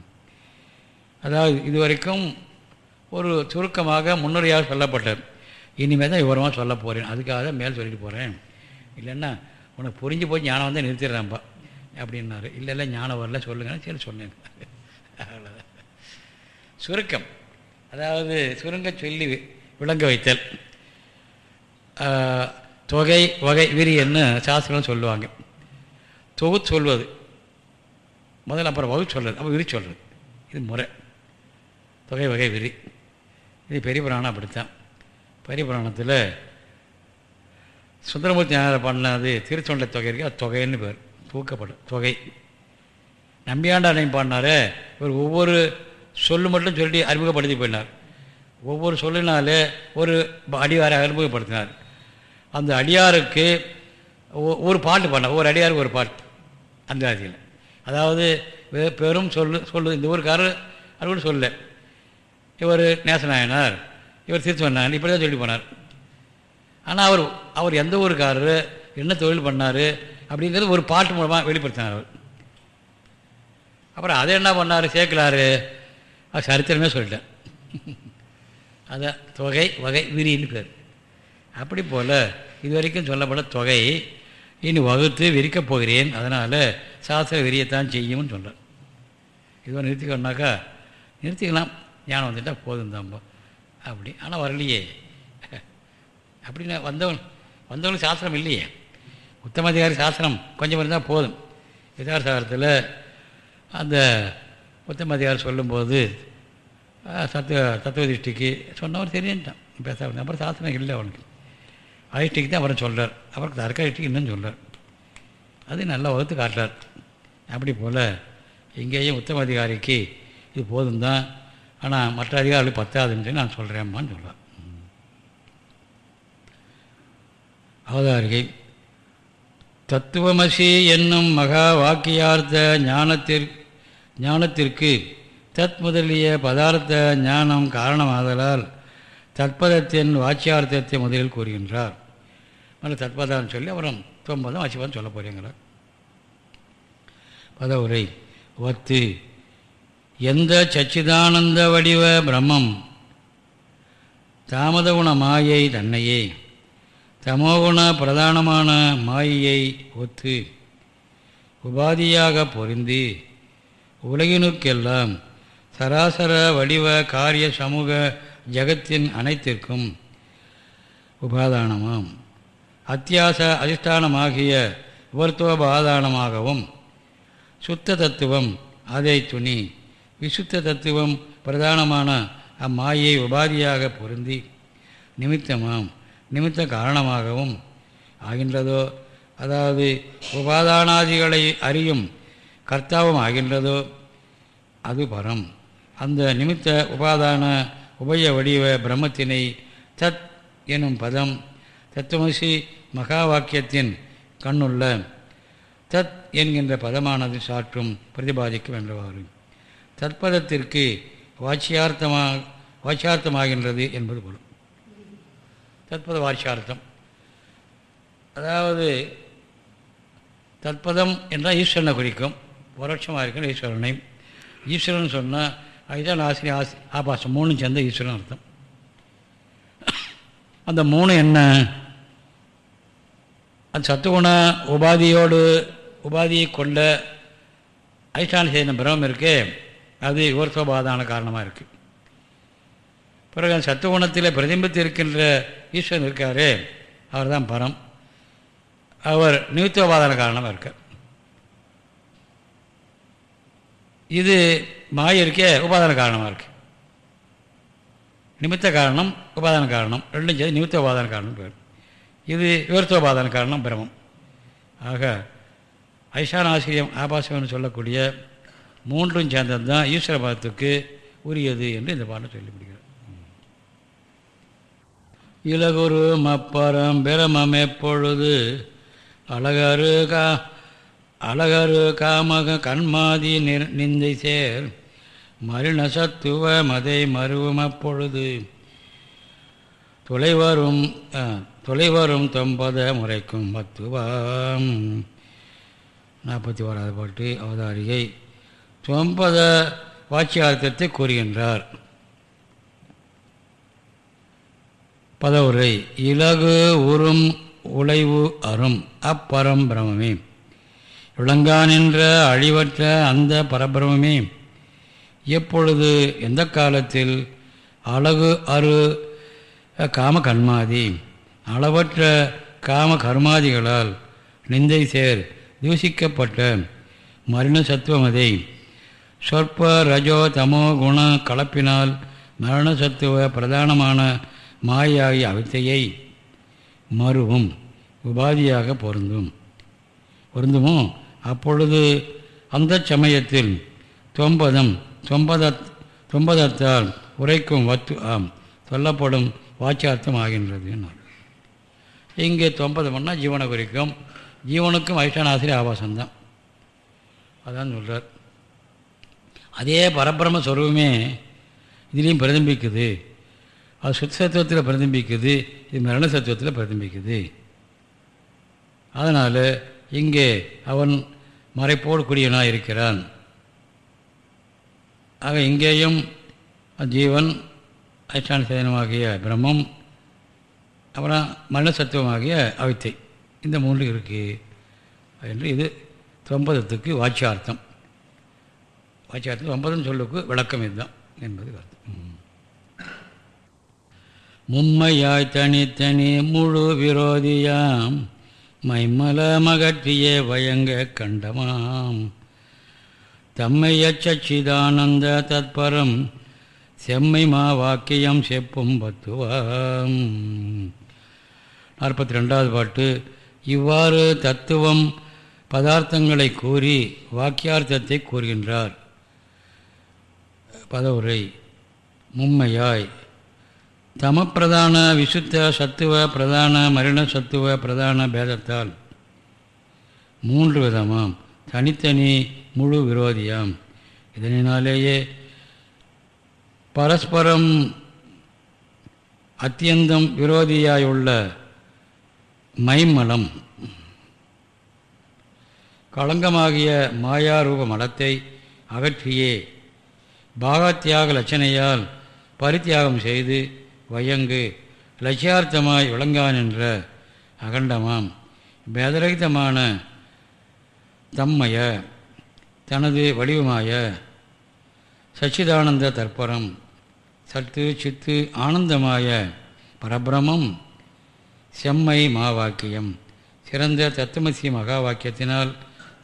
A: அதாவது இதுவரைக்கும் ஒரு சுருக்கமாக முன்னுரையாக சொல்லப்பட்டது. இனிமேல் தான் விவரமாக சொல்ல போகிறேன் அதுக்காக தான் மேல் சொல்லிட்டு போகிறேன் இல்லைன்னா உனக்கு புரிஞ்சு போய் ஞானம் வந்தால் நிறுத்திடுறேன்ப்பா அப்படின்னாரு. இல்லை இல்லை ஞானம் வரல சொல்லுங்கன்னு சரி சொன்னேன். அவ்வளோதான் சுருக்கம். அதாவது சுருங்க சொல்லி விளங்க வைத்தல். தொகை வகை விரியன்னு சாஸ்திரம் சொல்லுவாங்க. தொகுத்து சொல்வது. முதல்ல அப்புறம் வகு சொல்கிறது அப்போ விரி சொல்கிறது இது முறை. தொகை வகை விரி. இது பெரிய புராணம் அப்படித்தான். பெரிய புராணத்தில் சுந்தரமூர்த்தி ஞான பண்ணது திருச்சொண்டை தொகை இருக்குது அது தொகைன்னு பேர். தூக்கப்படும் தொகை. நம்பியாண்டாரையும் பாடினார். இவர் ஒவ்வொரு சொல்லு மட்டும் சொல்லி அறிமுகப்படுத்தி போயினார். ஒவ்வொரு சொல்லினாலே ஒரு அடியாரை அறிமுகப்படுத்தினார். அந்த அடியாருக்கு ஒரு பாட்டு பாடினார். ஒரு அடியாருக்கு ஒரு பாட்டு. அந்த ஆதியில் அதாவது பெரும் சொல்லு சொல்லு. இந்த ஊருக்காரர் அது சொல்லலை. இவர் நேசநாயனார். இவர் திருச்சொன்னார் இப்படி தான் சொல்லி போனார். ஆனால் அவர் அவர் எந்த ஊருக்காரரு என்ன தொழில் பண்ணார் அப்படிங்கிறது ஒரு பாட்டு மூலமாக வெளிப்படுத்தினார் அவர். அப்புறம் அதை என்ன பண்ணார் சேர்க்கலாரு? அது சரித்திரமே சொல்லிட்டேன். அதான் தொகை வகை விரின்னு பேர். அப்படி போல் இது வரைக்கும் சொல்லப்பட்ட தொகை இனி வகுத்து விரிக்கப் போகிறேன். அதனால் சாஸ்திர விரியத்தான் செய்யும்னு சொல்கிறேன் இதுவரை நிறுத்திக்கணுனாக்கா நிறுத்திக்கலாம். ஞானம் வந்துட்டால் போதும் தாம்போ அப்படி. ஆனால் வரலையே. அப்படின்னா வந்தவன் வந்தவனுக்கு சாஸ்திரம் இல்லையே. உத்தமாதிகாரி சாஸ்திரம் கொஞ்சம் இருந்தால் போதும். யதார்த்தத்தில் அந்த உத்தமாதிகாரி சொல்லும்போது சத்துவ தத்துவ திருஷ்டிக்கு சொன்னவர் தெரியுன்ட்டான் பேச அப்புறம் சாஸ்திரம் இல்லை அவனுக்கு. அதிஷ்டிக்கு தான் அவரை சொல்கிறார் அவருக்கு தர்க்க இன்னும் சொல்கிறார் அது நல்லா வகுத்து காட்டுறார். அப்படி போல் இங்கேயும் உத்தம அதிகாரிக்கு இது போதும் தான் ஆனால் மற்ற அதிகாரிகள் பத்தாதுன்னு நான் சொல்கிறேம்மான்னு சொல்கிறார் அவதாரிகை தத்துவமசி என்னும் மகா வாக்கியார்த்த ஞானத்திற் ஞானத்திற்கு தத் முதலிய பதார்த்த ஞானம் காரணமாதலால் தற்பதத்தின் வாச்சியார்த்தத்தை முதலில் கூறுகின்றார். மற்ற தத்பதான்னு சொல்லி அப்புறம் தொம்பதம் வாட்சிபதம் சொல்ல போகிறேங்கிறார் பதவுரை வத்து எந்த சச்சிதானந்த வடிவ பிரம்மம்? தாமதகுண மாயை தன்னையே தமோகுண பிரதானமான மாயையை ஒத்து உபாதியாக பொருந்தி உலகினுக்கெல்லாம் சராசர வடிவ காரிய சமூக ஜகத்தின் அனைத்திற்கும் உபாதானமாம். அத்தியாச அதிஷ்டானமாகிய உபர்த்துவபாதானமாகவும் சுத்த தத்துவம் அதை துணி விசுத்த தத்துவம் பிரதானமான அம்மாயை உபாதியாக பொருந்தி நிமித்தமாம் நிமித்த காரணமாகவும் ஆகின்றதோ? அதாவது உபாதானாதிகளை அறியும் கர்த்தாவும் ஆகின்றதோ? அது பரம். அந்த நிமித்த உபாதான உபய வடிவ பிரம்மத்தினை தத் எனும் பதம் தத்துவசி மகா வாக்கியத்தின் கண்ணுள்ள தத் என்கின்ற பதமானது சாற்றும் பிரதிபாதிக்கும் என்றவாறு. தற்பதத்திற்கு வாட்சியார்த்தமாக வாட்சியார்த்தமாகின்றது என்பது பொருள். தற்பத வாட்சியார்த்தம். அதாவது தற்பதம் என்றால் ஈஸ்வரனை குறிக்கும். பரோட்சமாக இருக்கிற ஈஸ்வரனை. ஈஸ்வரன் சொன்னால் அதுதான் ஆசிரிய ஆசி ஆபாசம். மூணு சேர்ந்த ஈஸ்வரன் அர்த்தம். அந்த மூணு என்ன? அந்த சத்துகுண உபாதியோடு உபாதியை கொண்ட அதிஷ்டான செய்த பிரமம் இருக்கே. அது விவர்த்தோபாதான காரணமாக இருக்குது பிறகு சத்துவகுணத்தில் சத்துகுணத்தில் பிரதிபித்து இருக்கின்ற ஈஸ்வரன் இருக்காரே. அவர் தான் பரம். அவர் நிமித்தோபாதான காரணமாக இருக்கார். இது மாய இருக்கே உபாதான காரணமாக இருக்குது நிமித்த காரணம் உபாதான காரணம் ரெண்டும் சேர்ந்து நிமித்த உபாதான காரணம் பேர். இது விவர்த்தோபாதான காரணம் பிரமம் ஆக ஐஷான் ஆசிரியம் ஆபாசம்னு சொல்லக்கூடிய மூன்றும் சேர்ந்தது தான் ஈஸ்வர பதத்துக்கு உரியது என்று இந்த பாடம் சொல்லிவிடுகிறார் இலகுரு மப்பரம் பிரமம் எப்பொழுது? அழகரு கா அழகரு காமக கண்மாதி நிந்தை சேர் மருணசத்துவ மதை மருவும் அப்பொழுது? தொலைவரும் தொலைவரும் தொம்பத முறைக்கும் மத்துவம் நாற்பத்தி ஓராவது பாட்டு அவதாரிகை தொம்பத வாட்சியார்த்தத்தை கூறுகின்றார். பதவுரை இலகு உறும் உழைவு அரும் அப்பரம் பிரமமே. விளங்கான் அழிவற்ற அந்த பரபிரமே எப்பொழுது எந்த காலத்தில் அழகு அரு காம கண்மாதி அளவற்ற காம கர்மாதிகளால் நிந்தை சேர் தூசிக்கப்பட்ட மரண சத்துவமதை. சொற்ப ரஜோ தமோ குண கலப்பினால் மரண சத்துவ பிரதானமான மாயாகிய அவித்தையை மறுவும் உபாதியாக பொருந்தும். பொருந்துமோ? அப்பொழுது அந்த சமயத்தில் தொம்பதம் தொம்பத தொம்பதத்தால் உரைக்கும் வத்து ஆம் சொல்லப்படும் வாச்சார்த்தம் ஆகின்றது இங்கே தொம்பதம்னா ஜீவனை குறிக்கும். ஜீவனுக்கும் வைஷ்ணாசிரி ஆபாசம்தான். அதான் சொல்கிறார் அதே பரபிரம சொருவமே இதுலேயும் பிரதிபிக்குது. அது சுத்த சத்துவத்தில் பிரதிபிக்குது இது மரண சத்துவத்தில் பிரதிபிக்குது. அதனால் இங்கே அவன் மறைப்போடு கூடியவனாக இருக்கிறான். ஆக இங்கேயும் ஜீவன் அதிஷ்டான சேதனமாகிய பிரம்மம் அப்புறம் மரண சத்துவமாகிய அவித்தை. இந்த மூன்று இருக்குது என்று இது தொம்பதத்துக்கு வாட்சியார்த்தம் வாட்சியார்த்தம் ஒன்பதும் சொல்லுக்கு விளக்கம் இதுதான் என்பது கருத்து. மும்மையாய் தனித்தனி முழு விரோதியாம் மைமல மகற்றியே வயங்க கண்டமாம். தம்மையச்சிதானந்த தத்பரம் செம்மை மா வாக்கியம் செப்பும் பத்துவாம். நாற்பத்தி ரெண்டாவது பாட்டு இவ்வாறு தத்துவம் பதார்த்தங்களை கூறி வாக்கியார்த்தத்தை கூறுகின்றார். பதவுரை. மும்மையாய். தமப்பிரதான விசுத்த சத்துவ பிரதான மரண சத்துவ பிரதான பேதத்தால். மூன்று விதமாம். தனித்தனி முழு விரோதியாம். இதனாலேயே பரஸ்பரம் அத்தியந்தம் விரோதியாயுள்ள மைமலம் களங்கமாகிய மாயாரூப மலத்தை அகற்றியே பாகத்தியாக லட்சணையால் பரித்தியாகம் செய்து வயங்கு லட்சியார்த்தமாய் விளங்கான் என்ற அகண்டமாம். பேதரகிதமான தம்மைய தனது வடிவமாய சச்சிதானந்த தற்பரம் சத்து சித்து ஆனந்தமாய பரபிரமம் செம்மை மாவாக்கியம் சிறந்த தத்துமசி மகா வாக்கியத்தினால்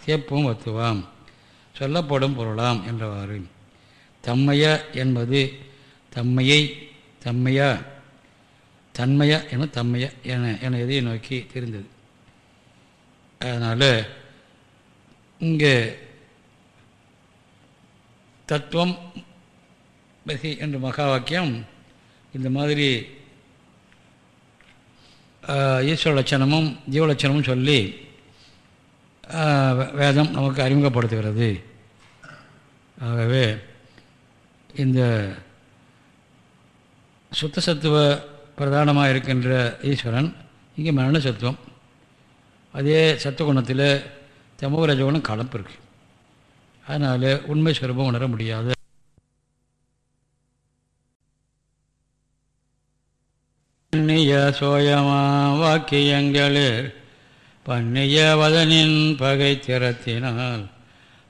A: சேப்பும் வத்துவாம். சொல்லப்படும் பொருளாம் என்றவாறு. தம்மைய என்பது தம்மையை தம்மையா தன்மையா என தம்மையா என என எதை நோக்கி தெரிந்தது. அதனால் இங்கே தத்துவம் பசி என்ற மகா வாக்கியம் இந்த மாதிரி ஈஸ்வர லட்சணமும் ஜீவலட்சணமும் சொல்லி வேதம் நமக்கு அறிமுகப்படுத்துகிறது. ஆகவே இந்த சுத்த சத்துவ பிரதானமாக இருக்கின்ற ஈஸ்வரன் இங்கே மரண சத்துவம் அதே சத்துவகுணத்தில் தமோ ரஜகுணம் கலப்பு இருக்கு அதனால் உண்மை சுரூபம் உணர முடியாது. பண்ணிய சோயமா வாக்கியங்களில் பண்ணிய வதனின் பகை திறத்தினால்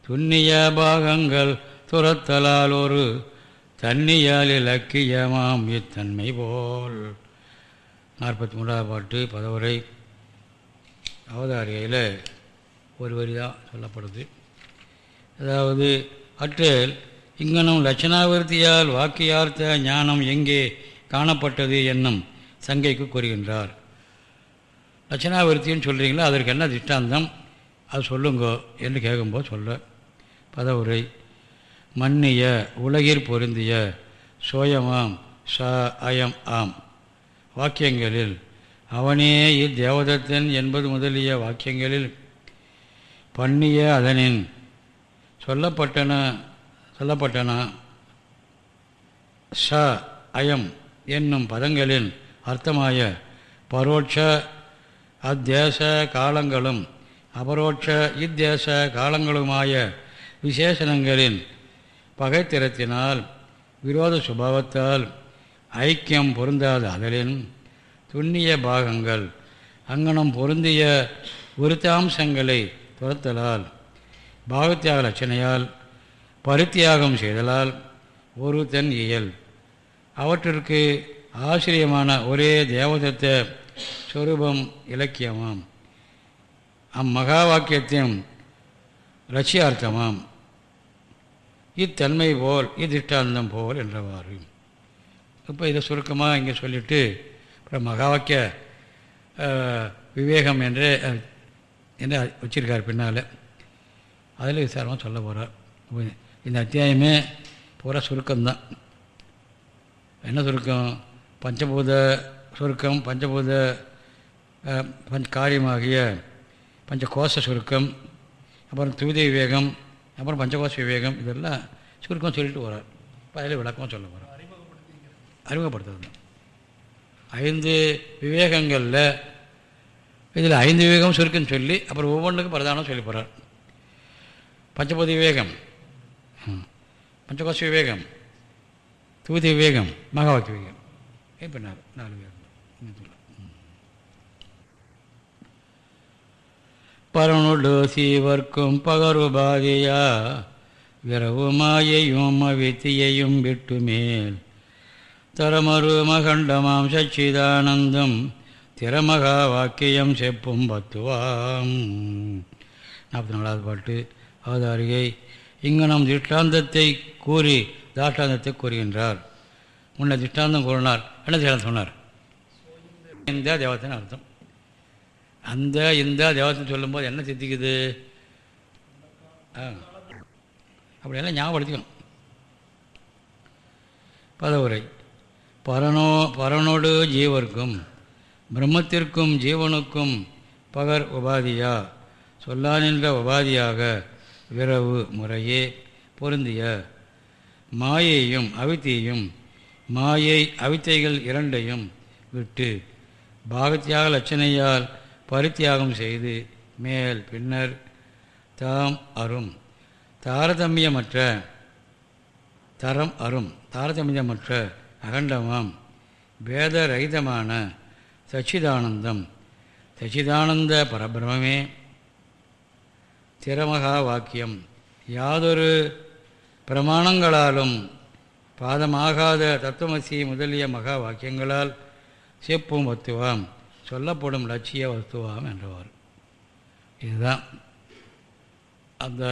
A: துண்ணிய பாகங்கள் துரத்தலால் ஒரு தன்னியால் இலக்கியமாம் இத்தன்மை போல். நாற்பத்தி மூன்றாவது பாட்டு பதவுரை. அவதாரிகையில் ஒரு வரி தான் சொல்லப்படுது. அதாவது அற்றில் இங்கனம் லட்சணாவிருத்தியால் வாக்கியார்த்த ஞானம் எங்கே காணப்பட்டது என்னும் சங்கைக்கு கூறுகின்றார். லட்சணாவிருத்தின்னு சொல்கிறீங்களா அதற்கு என்ன திஷ்டாந்தம்? அது சொல்லுங்கோ என்று கேட்கும்போது சொல்ல பதவுரை. மன்னிய உலகிற் பொருந்திய சோயமாம் ச அயம் ஆம். வாக்கியங்களில் அவனே இத்தேவதத்தன் என்பது முதலிய வாக்கியங்களில் பண்ணிய அதனின் சொல்லப்பட்டன சொல்லப்பட்டன ச அயம் என்னும் பதங்களின் அர்த்தமாய பரோட்ச அத்தேச காலங்களும் அபரோட்ச இத்தேச காலங்களுமாய விசேஷணங்களின் பகைத்திறத்தினால் விரோத சுபாவத்தால் ஐக்கியம் பொருந்தாத அதலின் துண்ணிய பாகங்கள் அங்கனம் பொருந்திய விருத்தாம்சங்களை துரத்தலால் பாகத்தியாக லட்சணையால் பருத்தியாகம் செய்தலால் ஒரு தன் இயல். அவற்றிற்கு ஆசிரியமான ஒரே தேவதத்த சொரூபம் இலக்கியமாம். அம்மகா வாக்கியத்தின் லட்சியார்த்தமாம். இத்தன்மை போல் இத்திஷ்டாந்தம் போல் என்றவாறு. இப்போ இதை சுருக்கமாக இங்கே சொல்லிவிட்டு அப்புறம் மகாவாக்கிய விவேகம் என்று என்று வச்சிருக்கார் பின்னால். அதில் விசாரமாக சொல்ல போகிறார் இந்த அத்தியாயமே பூரா சுருக்கம்தான். என்ன சுருக்கம்? பஞ்சபூத சுருக்கம் பஞ்சபூத பஞ்ச காரியமாகிய பஞ்ச கோஷ சுருக்கம் அப்புறம் துவித விவேகம் அப்புறம் பஞ்சகோஷ விவேகம் இதெல்லாம் சுருக்கம் சொல்லிட்டு வரார் இப்போ அதில் விளக்கமாக சொல்ல போகிறார் அறிமுகப்படுத்துறது தான். ஐந்து விவேகங்களில் இதில் ஐந்து விவேகம் சுருக்குன்னு சொல்லி அப்புறம் ஒவ்வொன்றுக்கும் பிரதானம் சொல்லி போகிறார் பஞ்சபதி விவேகம் பஞ்சகோஷ விவேகம் தூதி விவேகம் மகாவாக்கிய விவேகம். இப்போ நாலு நாலு விவேகம். பரனுடு சீவர்க்கும் பகருபாதியா விரவு மாயையும் அவித்தியையும் விட்டு மேல் தரமரு மகண்டமாம் சச்சிதானந்தம் திறமகா வாக்கியம் செப்பும் பத்துவாம். நாற்பத்தி நாலாவது பாட்டு அவதாரிகை. இங்கு நம் திஷ்டாந்தத்தை கூறி தாஷ்டாந்தத்தை கூறுகின்றார். முன்ன திஷ்டாந்தம் கூறினார் என்ன திஷ்டாந்தம் சொன்னார்? இந்த தேவத்தின் அர்த்தம். அந்த இந்த தேவத்தை சொல்லும்போது என்ன சித்திக்குது? ஆ. அப்படியெல்லாம் ஞாபகப்படுத்திக்கணும். பதவுரை. பரனோ பரனோடு ஜீவர்க்கும் பிரம்மத்திற்கும் ஜீவனுக்கும் பகர் உபாதியா. சொல்லானின்ற உபாதியாக விரவு முறையே பொருந்திய. மாயையும் அவித்தையும் மாயை அவித்தைகள் இரண்டையும் விட்டு பாகத்தியாக லட்சணையால் பரித்தியாகம் செய்து மேல் பின்னர் தாம் அரும். தாரதமியமற்ற தரம் அரும். தாரதமியமற்ற அகண்டமாம். வேதரகிதமான சச்சிதானந்தம். சச்சிதானந்த பரபிரமே. திறமகா வாக்கியம் யாதொரு பிரமாணங்களாலும் பாதமாகாத தத்துவமசி முதலிய மகா வாக்கியங்களால் செப்பும் வத்துவாம் சொல்லப்படும் லட்சிய வஸ்துவாம் என்றவர். இதுதான் அந்த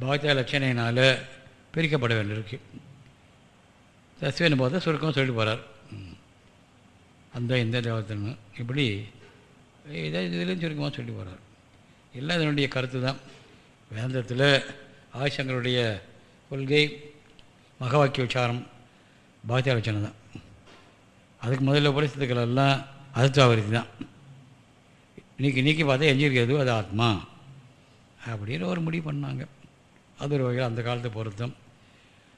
A: பகவத்திய லட்சணையினால் பிரிக்கப்பட வேண்டியிருக்கு. தஸ்வேன்னு பார்த்தா சுருக்கம் சொல்லிட்டு போகிறார் அந்த இந்த தேவத்தன்னு இப்படி இதை இதுலேயும் சுருக்கமாக சொல்லி போகிறார் எல்லாம் இதனுடைய கருத்து தான். வேந்தத்தில் ஆயுஷங்களுடைய கொள்கை மகவாக்கிய உச்சாரம் பாத்தியாலோச்சனை தான். அதுக்கு முதல்ல உபரிசத்துக்கள் எல்லாம் அதுத்தாவரித்தி தான். நீக்கி நீக்கி பார்த்தா எஞ்சிருக்கிறது அது ஆத்மா. அப்படின்னு ஒரு முடிவு பண்ணாங்க. அது ஒரு வகையில் அந்த காலத்தை பொருத்தம்.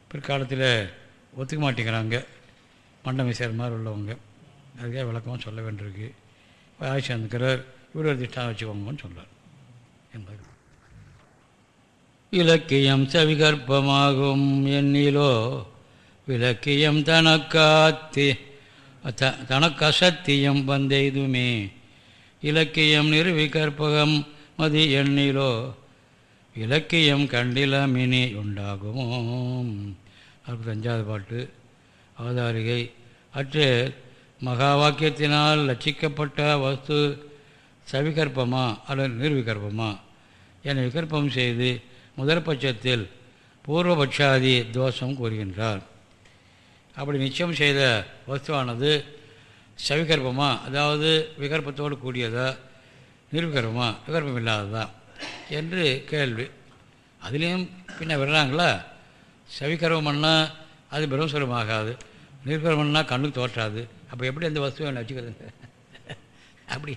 A: பிற்காலத்தில் ஒத்துக்க மாட்டேங்கிறாங்க. மண்டம் விசார மாதிரி உள்ளவங்க. அதுக்காக விளக்கமாக சொல்ல வேண்டியிருக்கு. ஆயுஷாந்துக்கிறார் இவர் ஒரு திட்டம் வச்சுக்கோங்கன்னு சொல்கிறார் என்பது. இலக்கியம் சவிகற்பமாகும் எண்ணிலோ விலக்கியம் தனக்காத்தி த தனக்கசத்தியம் வந்தெய்துமே. இலக்கியம் நிறுவிகற்பகம் மதி எண்ணிலோ. இலக்கியம் கண்டிலமினி உண்டாகுமோ. அறுபத்தஞ்சாவது பாட்டு. அவதாரிகை. அற்று மகா வாக்கியத்தினால் லட்சிக்கப்பட்ட வஸ்து சவிகற்பமா அல்லது நிர்விகற்பமா என விகற்பம் செய்து முதற்பட்சத்தில் பூர்வபட்சாதி தோஷம் கூறுகின்றார். அப்படி நிச்சயம் செய்த வஸ்துவானது சவிகற்பமா அதாவது விகற்பத்தோடு கூடியதா நிர்விகற்பமா விகற்பம் இல்லாததா என்று கேள்வி. அதுலேயும் பின்ன விடுறாங்களா? சவிகர்மம் அது பிரம்மஸ்வரம் ஆகாது நிர்கர்மம் கண்ணுக்கு தோற்றாது. அப்போ எப்படி அந்த வஸ்துவை வச்சுக்கிறது? அப்படி.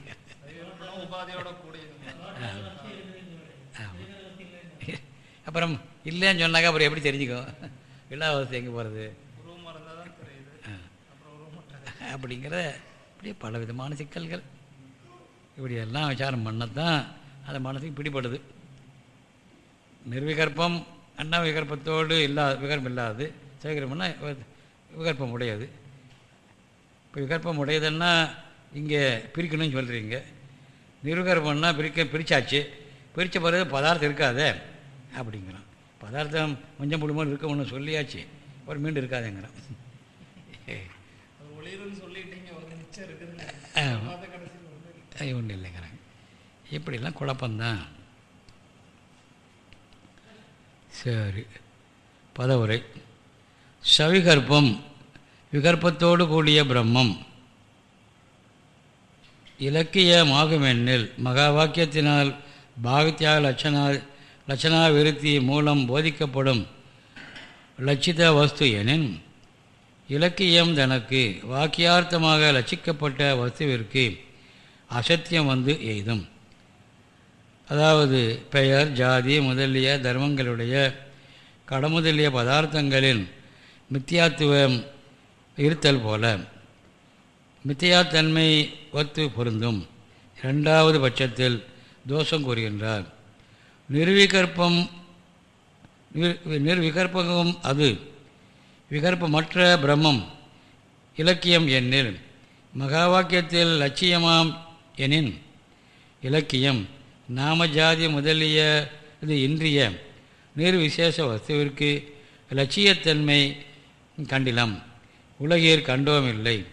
A: அப்புறம் இல்லைன்னு சொன்னாக்கா அப்புறம் எப்படி தெரிஞ்சுக்கும்? இல்லாத வசதி எங்கே போகிறது அப்படிங்கிற இப்படி பல விதமான சிக்கல்கள். இப்படியெல்லாம் விசாரம் பண்ணத்தான் அந்த மனசுக்கு பிடிபடுது. நிர்விகற்பம் அண்ணா விகற்பத்தோடு இல்லாத விகற்பம் இல்லாது. சேகரம்னா விகற்பம் உடையது. இப்போ விகற்பம் உடையதுன்னா இங்கே பிரிக்கணும்னு சொல்கிறீங்க நிர்விகற்பம்னா பிரிக்க பிரித்தாச்சு பிரித்த பிறகு பதார்த்தம் இருக்காதே அப்படிங்கிறான். பதார்த்தம் மஞ்சள் புழுமோடு இருக்கணும்னு சொல்லியாச்சு. ஒரு மீண்டும் இருக்காதுங்கிறான். ஒன்றும் இல்லைங்கிறாங்க. இப்படிலாம் குழப்பந்தான்? சரி. பதவுரை. சவிகற்பம் விகற்பத்தோடு கூடிய பிரம்மம். இலக்கியமாகுமென்னில் மகா வாக்கியத்தினால் பாகத்தியாக லட்சணா லட்சணா விருத்தி மூலம் போதிக்கப்படும் லட்சித வஸ்து எனின் இலக்கியம் தனக்கு வாக்கியார்த்தமாக லட்சிக்கப்பட்ட வஸ்துவிற்கு அசத்தியம் வந்து எய்தும். அதாவது பெயர் ஜாதி முதலிய தர்மங்களுடைய கடமுதலிய பதார்த்தங்களின் மித்தியாத்துவம் இருத்தல் போல மித்தியாத்தன்மை ஒத்து பொருந்தும். இரண்டாவது பட்சத்தில் தோஷம் கூறுகின்றார். நிர்விகற்பம் நிர்விகற்பகம் அது. விகற்பமற்ற பிரம்மம் இலக்கியம் எண்ணில் மகா வாக்கியத்தில் லட்சியமாம் எனின் இலக்கியம் நாமஜாதி முதலிய இது இன்றிய நிர்விசேஷ வஸ்துவிற்கு லட்சியத்தன்மை கண்டிலம். உலகீர் கண்டோமில்லை.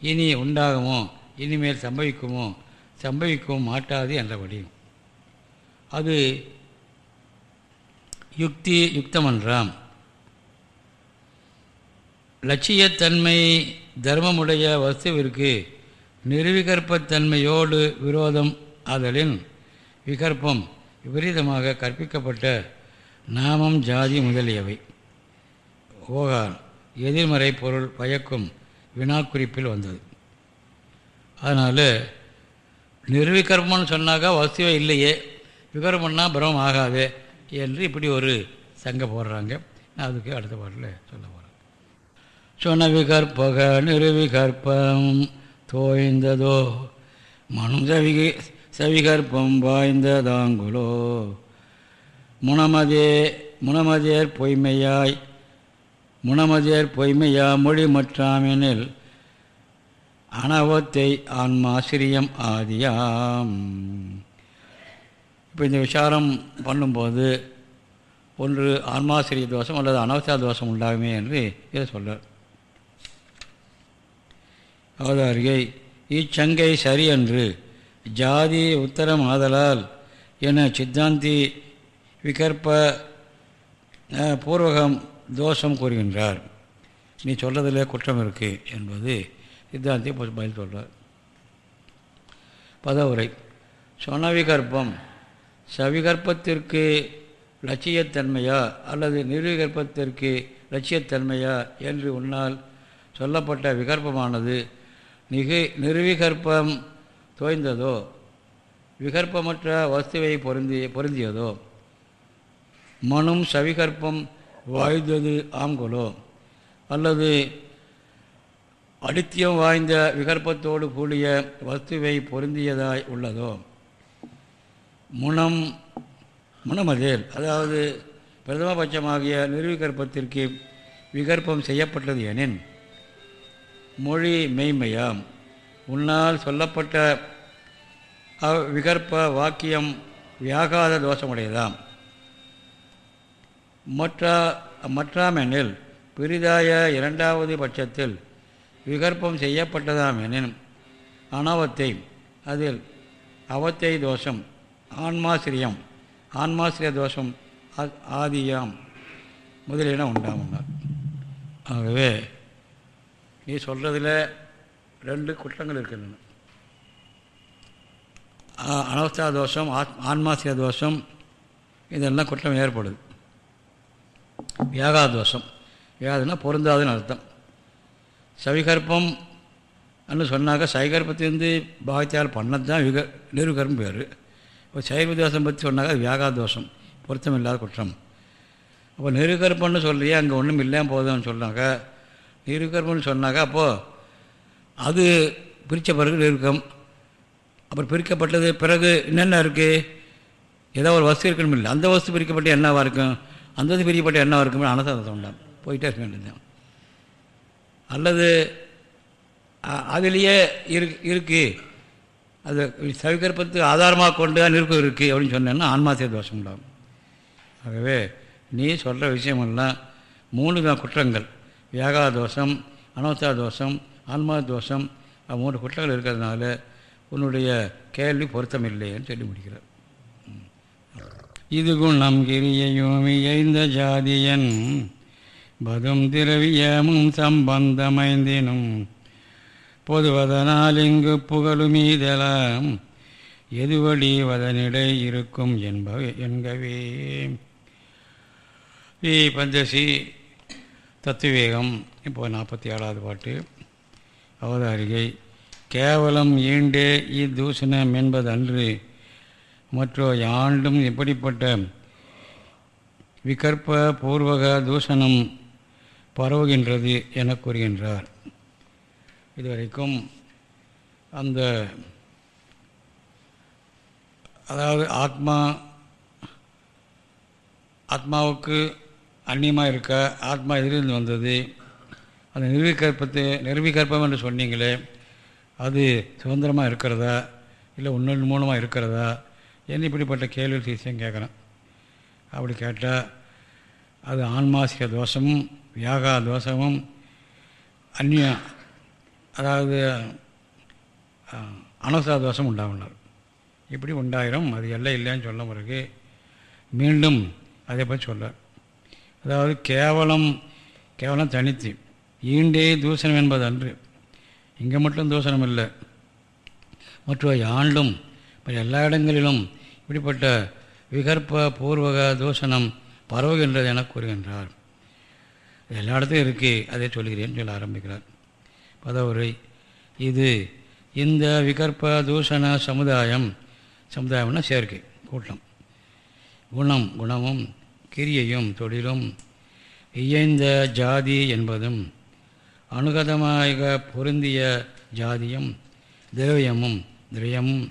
A: இனி உண்டாகுமோ இனிமேல் சம்பவிக்குமோ சம்பவிக்கவும் மாட்டாது என்றபடி. அது யுக்தி யுக்தமன்றாம். லட்சியத்தன்மை தர்மமுடைய வஸ்துவிற்கு நிர்விகற்பத்தன்மையோடு விரோதம் ஆதலின் விகற்பம் விபரீதமாக கற்பிக்கப்பட்ட நாமம் ஜாதி முதலியவை. ஓகான் எதிர்மறை பொருள் பயக்கும் வினாக்குறிப்பில் வந்தது. அதனால் நிர்விகர்மம்னு சொன்னாக்கா வசதியே இல்லையே விகர்மம்னா பிரமம் ஆகாது என்று இப்படி ஒரு சங்க போடுறாங்க. நான் அதுக்கு அடுத்த பாட்டில் சொல்ல போகிறேன் சொன்ன விகற்பக நிறுவிகற்பம் தோய்ந்ததோ? மனம் சவிகை சவிகற்பம் வாய்ந்ததாங்குலோ முனமதே முனமதேர் பொய்மையாய் முனமதேர் பொய்மையா மொழி மற்றாமெனில் அனவத்தை ஆன்மாசிரியம் ஆதியாம். இப்போ இந்த விசாரம் பண்ணும்போது ஒன்று ஆன்மாசிரிய தோஷம் அல்லது அனவசா தோஷம் உண்டாகுமே என்று இதை சொல்கிறார் அவதாரிகை இச்சங்கை சரியன்று. ஜாதி உத்தரம் ஆதலால் என சித்தாந்தி விகற்ப பூர்வகம் தோஷம் கூறுகின்றார். நீ சொல்கிறதில் குற்றம் இருக்குது என்பது சித்தாந்தி பதில் சொல்கிறார் பதவுரை. சொனவிகற்பம். சவிகற்பத்திற்கு லட்சியத்தன்மையா அல்லது நிர்விகற்பத்திற்கு லட்சியத்தன்மையா என்று உன்னால் சொல்லப்பட்ட விகற்பமானது நிகை நிர்விகற்பம் தோய்ந்ததோ விகற்பமற்ற வஸ்துவை பொருந்தி பொருந்தியதோ மனும் சவிகற்பம் வாய்ந்தது ஆம்கொலோ. அல்லது அடித்தியம் வாய்ந்த விகற்பத்தோடு கூடிய வஸ்துவை பொருந்தியதாய் உள்ளதோ. முனம் முனமதேல் அதாவது பிரதமபட்சமாகிய நிர்விகற்பத்திற்கு விகற்பம் செய்யப்பட்டது எனின் மொழி மெய்மையாம் உன்னால் சொல்லப்பட்ட விகற்ப வாக்கியம் வியாகாத தோஷமுடையதாம். மற்ற மற்றாமெனில் பெரிதாய இரண்டாவது பட்சத்தில் விகற்பம் செய்யப்பட்டதாம் எனினும் அனவத்தை அதில் அவத்தை தோஷம் ஆன்மாசிரியம் ஆன்மாசிரிய தோஷம் ஆதியாம் முதலிடம் உண்டாம் ஆகவே நீ சொல்கிறதுல ரெண்டு குற்றங்கள் இருக்கின்றன. அனவஸ்தா தோஷம் ஆத் ஆன்மாசிரிய தோஷம் இதெல்லாம் குற்றம் ஏற்படுது. வியாகா தோஷம். வியாதுன்னா பொருந்தாதுன்னு அர்த்தம். சவிகற்பம் அன்னு சொன்னாக்க சைகற்பத்திலேருந்து பாகத்தியால் பண்ணது தான் விக நிர்விகற்பம் பேர். இப்போ சைவ தோஷம் பற்றி சொன்னாக்க அது வியாகா தோஷம். பொருத்தம் இல்லாத குற்றம். அப்போ நிருகற்பம்னு சொல்லியே அங்கே ஒன்றும் இல்லாமல் போதும்னு சொன்னாக்க நிருகற்பம்னு சொன்னாக்கா அப்போது அது பிரித்த பிறகு நிருக்கம் அப்புறம் பிரிக்கப்பட்டது பிறகு என்னென்ன இருக்குது ஏதோ ஒரு வஸ்து இருக்கணும் இல்லை. அந்த வஸ்து பிரிக்கப்பட்டு என்னவாக இருக்கும்? அந்த வஸ்து பிரிக்கப்பட்ட என்னவாக இருக்கும் அனசாதம் உண்டாம். போயிட்டே இருக்க வேண்டியது அல்லது அதுலேயே இரு இருக்குது அது சவிகற்பத்துக்கு ஆதாரமாக கொண்டு நிருக்கம் இருக்குது அப்படின்னு சொன்னேன்னா ஆன்மாசிய தோஷம் உண்டாகும். ஆகவே நீ சொல்கிற விஷயமெல்லாம் மூணு குற்றங்கள். வியாகா தோஷம் அனவசா தோஷம் ஆன்மா தோஷம் மூன்று குற்றங்கள் இருக்கிறதுனால உன்னுடைய கேள்வி பொருத்தமில்லைன்னு சொல்லி முடிக்கிறார். இது குணம் கிரியையும் இயைந்த ஜாதியன் பதும் திரவியமும் சம்பந்தமைந்தினும் பொதுவதனால் இங்கு புகழுமீதெல்லாம் எதுவடி வதனிடை இருக்கும் என்பவை என்கவே. வி பஞ்சசி தத்துவேகம் இப்போ நாற்பத்தி ஏழாவது பாட்டு. அவதாரிகை கேவலம் ஈண்டே இத்தூஷணம் என்பது அன்று மற்றோ யாண்டும் இப்படிப்பட்ட விகற்ப பூர்வக தூஷணம் பரவுகின்றது என கூறுகின்றார். இதுவரைக்கும் அந்த அதாவது ஆத்மா ஆத்மாவுக்கு அந்நியமாக இருக்க ஆத்மா எதிலிருந்து வந்தது. அந்த நிர்வீகற்பத்து நிர்வீகற்பம் என்று சொன்னீங்களே அது சுதந்திரமாக இருக்கிறதா? இல்லை இன்னொன்று மூலமாக இருக்கிறதா? என்ன இப்படிப்பட்ட கேள்வி சிகிச்சையும் கேட்குறேன். அப்படி கேட்டால் அது ஆன்மாசிக தோஷமும் வியாகா தோஷமும் அந்நிய அதாவது அனசா தோஷம் உண்டாகுனார் இப்படி உண்டாயிரும் அது எல்லாம் இல்லைன்னு சொல்ல பிறகு மீண்டும் அதை பற்றி சொல்கிறார் அதாவது கேவலம் கேவலம் தனித்து. ஈண்டே தூசணம் என்பது அன்று இங்கே மட்டும் தூசணம் இல்லை. மற்ற ஆண்டும் எல்லா இடங்களிலும் இப்படிப்பட்ட விகற்ப பூர்வக தூஷணம் பரவுகின்றது என கூறுகின்றார். எல்லா இடத்துலையும் இருக்குது அதை சொல்கிறேன் சொல்ல ஆரம்பிக்கிறார். பதவுரை இது இந்த விகற்ப தூஷண சமுதாயம் சமுதாயம்னா சேர்க்கை கூட்டம். குணம் குணமும் கிரியையும் தொழிலும் இயைந்த ஜாதி என்பதும் அனுகதமாக பொருந்திய ஜாதியும் திரவியமும் திரயமும்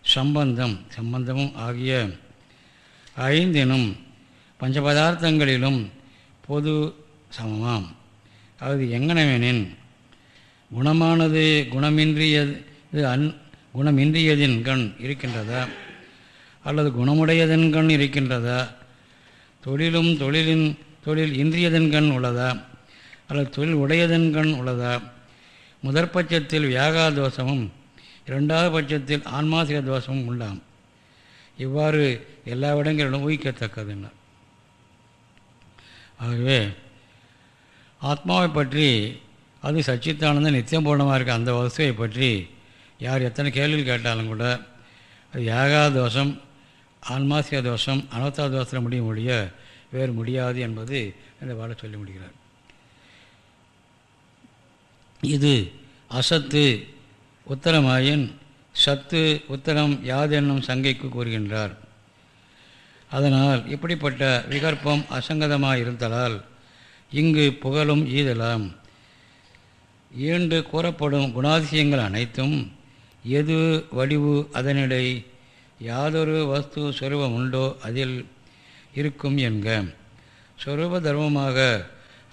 A: சம்பந்தம் சம்பந்தமும் ஆகிய ஐந்தினும் பஞ்சபதார்த்தங்களிலும் பொது சமமாம். அது எங்கனவெனின் குணமானது குணமின்றியது அன் குணமின்றியதின் கண் இருக்கின்றதா? அல்லது குணமுடையதன் கண் இருக்கின்றதா? தொழிலும் தொழிலின் தொழில் இந்திரியதன்கண் உள்ளதா அல்லது தொழில் உடையதன்கண் உள்ளதா முதற் பட்சத்தில் வியாகா தோஷமும் இரண்டாவது பட்சத்தில் ஆன்மாசிக தோஷமும் உண்டாம். இவ்வாறு எல்லா இடங்களிலும் ஊகிக்கத்தக்கதுன்னார் ஆகவே ஆத்மாவை பற்றி அது சச்சித்தானந்த நித்தியம் பூர்ணமாக இருக்க அந்த வசுவை பற்றி யார் எத்தனை கேள்விகள் கேட்டாலும் கூட அது யாகா தோஷம் ஆன்மாசிய தோஷம் அனவத்தா தோஷத்தில் முடிய முடிய வேறு முடியாது என்பது இந்த பாட சொல்லி முடிகிறார் இது அசத்து உத்தரமாயின் சத்து உத்தரம் யாதென்னும் சங்கைக்கு கூறுகின்றார். அதனால் இப்படிப்பட்ட விகற்பம் அசங்கதமாக இருந்ததால் இங்கு புகழும் ஈதலாம் ஈண்டு கூறப்படும் குணாதிசயங்கள் அனைத்தும் எது வடிவு அதனிடை யாதொரு வஸ்து சொரூபம் உண்டோ அதில் இருக்கும் என்க. சொரூப தர்மமாக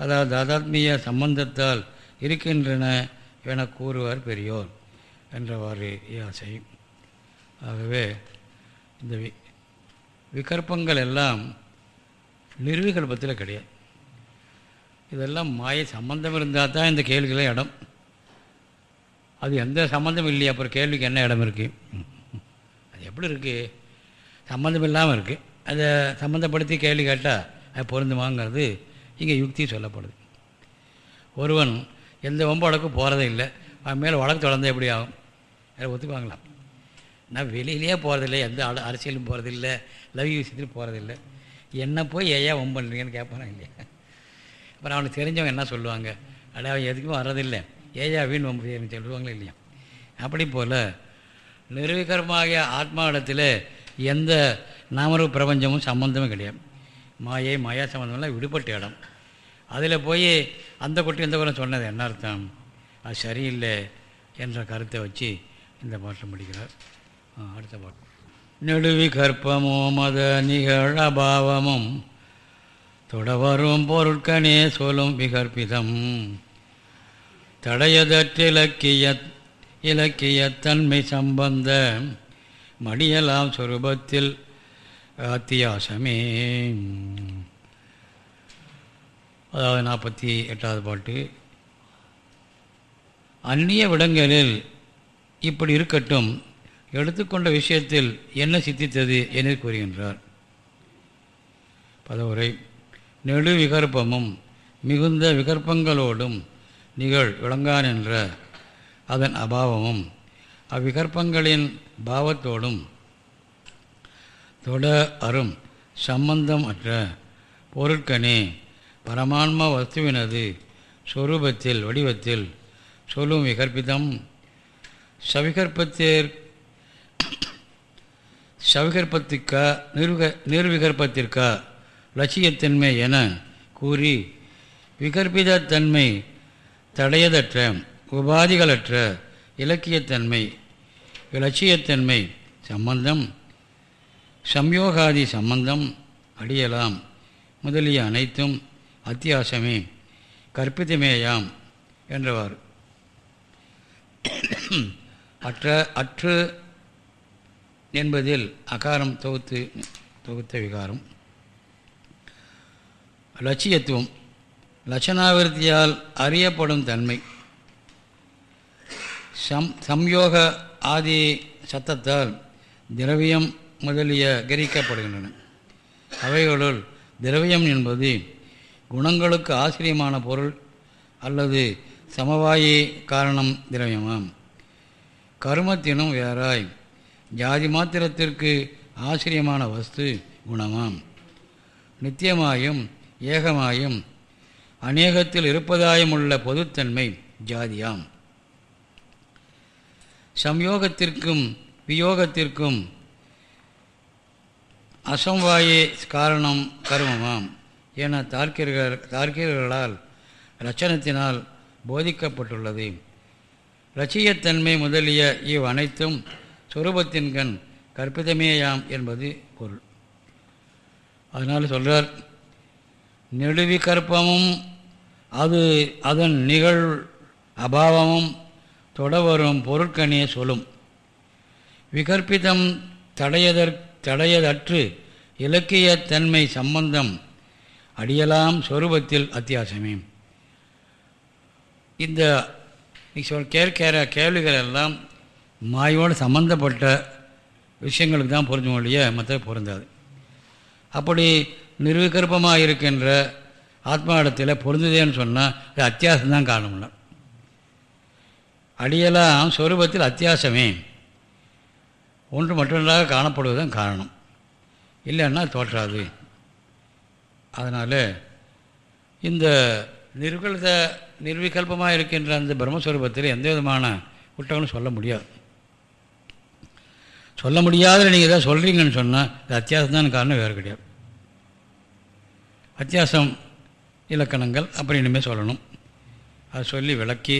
A: அதாவது தாதாத்மிய சம்பந்தத்தால் இருக்கின்றன என கூறுவார் பெரியோர் என்றவாறு ஆசை. ஆகவே இந்த வி விகற்பங்கள் எல்லாம் நிர்விகல்பத்தில் கிடையாது. இதெல்லாம் மாய சம்பந்தம் இருந்தால் தான் இந்த கேள்விகளே இடம். அது எந்த சம்மந்தம் இல்லையா அப்புறம் கேள்விக்கு என்ன இடம் இருக்குது எப்படி இருக்குது சம்மந்தம் இல்லாமல் இருக்குது அதை சம்மந்தப்படுத்தி கேள்வி கேட்டால் அது பொருந்துமாங்கிறது இங்கே யுக்தி சொல்லப்படுது. ஒருவன் எந்த வம்பு போகிறதே இல்லை. அவன் மேலே வழக்கு தொடர்ந்தால் எப்படி ஆகும்? அதை ஒத்துக்குவாங்களாம். நான் வெளியிலேயே போகிறதில்ல எந்த அல அரசியலும் போகிறதில்ல லவ் விஷயத்துலையும் போகிறதில்ல என்ன போய் ஏயா ஒம்பு பண்ணுறீங்கன்னு கேட்பானா இல்லையா? அப்புறம் அவனுக்கு தெரிஞ்சவங்க என்ன சொல்லுவாங்க? அட அவன் எதுக்கும் வர்றதில்லை. ஏயா வீண் ஒம்பு செய்யணும்னு சொல்லுவாங்களே இல்லையா? அப்படி போல் நிர்வீகரமாகிய ஆத்மாவிடத்தில் எந்த நாமரூப பிரபஞ்சமும் சம்பந்தமும் கிடையாது. மாயை மாயா சம்பந்தமெல்லாம் விடுபட்ட இடம். அதில் போய் அந்த குட்டி இந்த குரம் சொன்னது என்ன அர்த்தம்? அது சரியில்லை என்ற கருத்தை வச்சு இந்த பாட்டை முடிக்கிறார். அடுத்த பாட்டு. நெடுவி கற்பமோ மத நிகழ் தொடவரும் பொருட்கனே சொல்லும் விகற்பிதம். தடையதற்றிலக்கிய இலக்கிய தன்மை சம்பந்த மடியலாம் சொரூபத்தில் அத்தியாசமே. அதாவது நாற்பத்தி எட்டாவது பாட்டு. அந்நிய விடங்களில் இப்படி இருக்கட்டும் எடுத்துக்கொண்ட விஷயத்தில் என்ன சித்தித்தது என கூறுகின்றார். பதவுரை நெடு விகற்பமும் மிகுந்த விகற்பங்களோடும் நிகழ் விளங்கான் என்ற அதன் அபாவமும் அவ்விகற்பங்களின் பாவத்தோடும் தொட அரும் சம்பந்தம் அற்ற பொருட்கனே பரமான்ம வஸ்துவினது சொரூபத்தில் வடிவத்தில் சொல்லும் விகற்பிதம். சவிகற்பத்தேர் சவிகற்பத்திற்கா நிர்விக நிர்விகற்பத்திற்கா லட்சியத்தன்மை என கூறி விகற்பிதத்தன்மை தடையதற்ற உபாதிகளற்ற இலக்கியத்தன்மை இலட்சியத்தன்மை சம்பந்தம் சம்யோகாதி சம்பந்தம் அடியலாம். முதலிய அனைத்தும் அத்தியாசமே கற்பிதமேயாம் என்றவாறு. அற்ற அற்று என்பதில் அகாரம் தொகுத்து தொகுத்த விகாரம். லட்சியத்துவம் லட்சணாவிருத்தியால் அறியப்படும் தன்மை. சம் சம்யோக ஆதி சத்தத்தால் திரவியம் முதலிய கிரிக்கப்படுகின்றன அவைகளுள் திரவியம் என்பது குணங்களுக்கு ஆசிரியமான பொருள் அல்லது சமவாயி காரணம் திரவியமாம். கருமத்தினும் வேறாய் ஜாதி மாத்திரத்திற்கு ஆசிரியமான வஸ்து குணமாம். நித்தியமாயும் ஏகமாயும் அநேகத்தில் இருப்பதாயும் உள்ள பொதுத்தன்மை ஜாதியாம். சம்யோகத்திற்கும் வியோகத்திற்கும் அசம்வாயே காரணம் கருமமாம் என தார்க்கியர்கள் தார்க்கியர்களால் லட்சணத்தினால் போதிக்கப்பட்டுள்ளது. லட்சியத்தன்மை முதலிய இவ் அனைத்தும் சுரூபத்தின்கண் கற்பிதமேயாம் என்பது பொருள். அதனால் சொல்கிறார் நெடுவி கற்பமும் அது அதன் நிகழ் அபாவமும் தொடவரும் பொருட்கனே சொல்லும். விகற்பிதம் தடையதற் தடையதற்று இலக்கிய தன்மை சம்பந்தம் அடியலாம் சொரூபத்தில் அத்தியாசமே. இந்த நீ சொல் கேட்கிற கேள்விகள் எல்லாம் மாயோடு சம்பந்தப்பட்ட விஷயங்களுக்கு தான் பொருந்தும் ஒழிய மற்ற பொருந்தாது. அப்படி நிர்விகற்பமாக இருக்கின்ற ஆத்மா இடத்தில் பொருந்துதேன்னு சொன்னால் அது அத்தியாசம்தான் காரணம்னா அடியெல்லாம் சொரூபத்தில் அத்தியாசமே. ஒன்று மற்றொன்றாக காணப்படுவதுதான் காரணம். இல்லைன்னா தோற்றாது. அதனால் இந்த நிர்கல்த நிர்விகல்பமாக இருக்கின்ற அந்த பிரம்மஸ்வரூபத்தில் எந்த விதமான குற்றங்களும் சொல்ல முடியாது. சொல்ல முடியாத நீங்கள் எதாவது சொல்கிறீங்கன்னு சொன்னால் இது அத்தியாசம் தான் காரணம் வேறு கிடையாது. அத்தியாசம் இலக்கணங்கள் அப்புறம் இனிமேல் சொல்லணும். அதை சொல்லி விளக்கி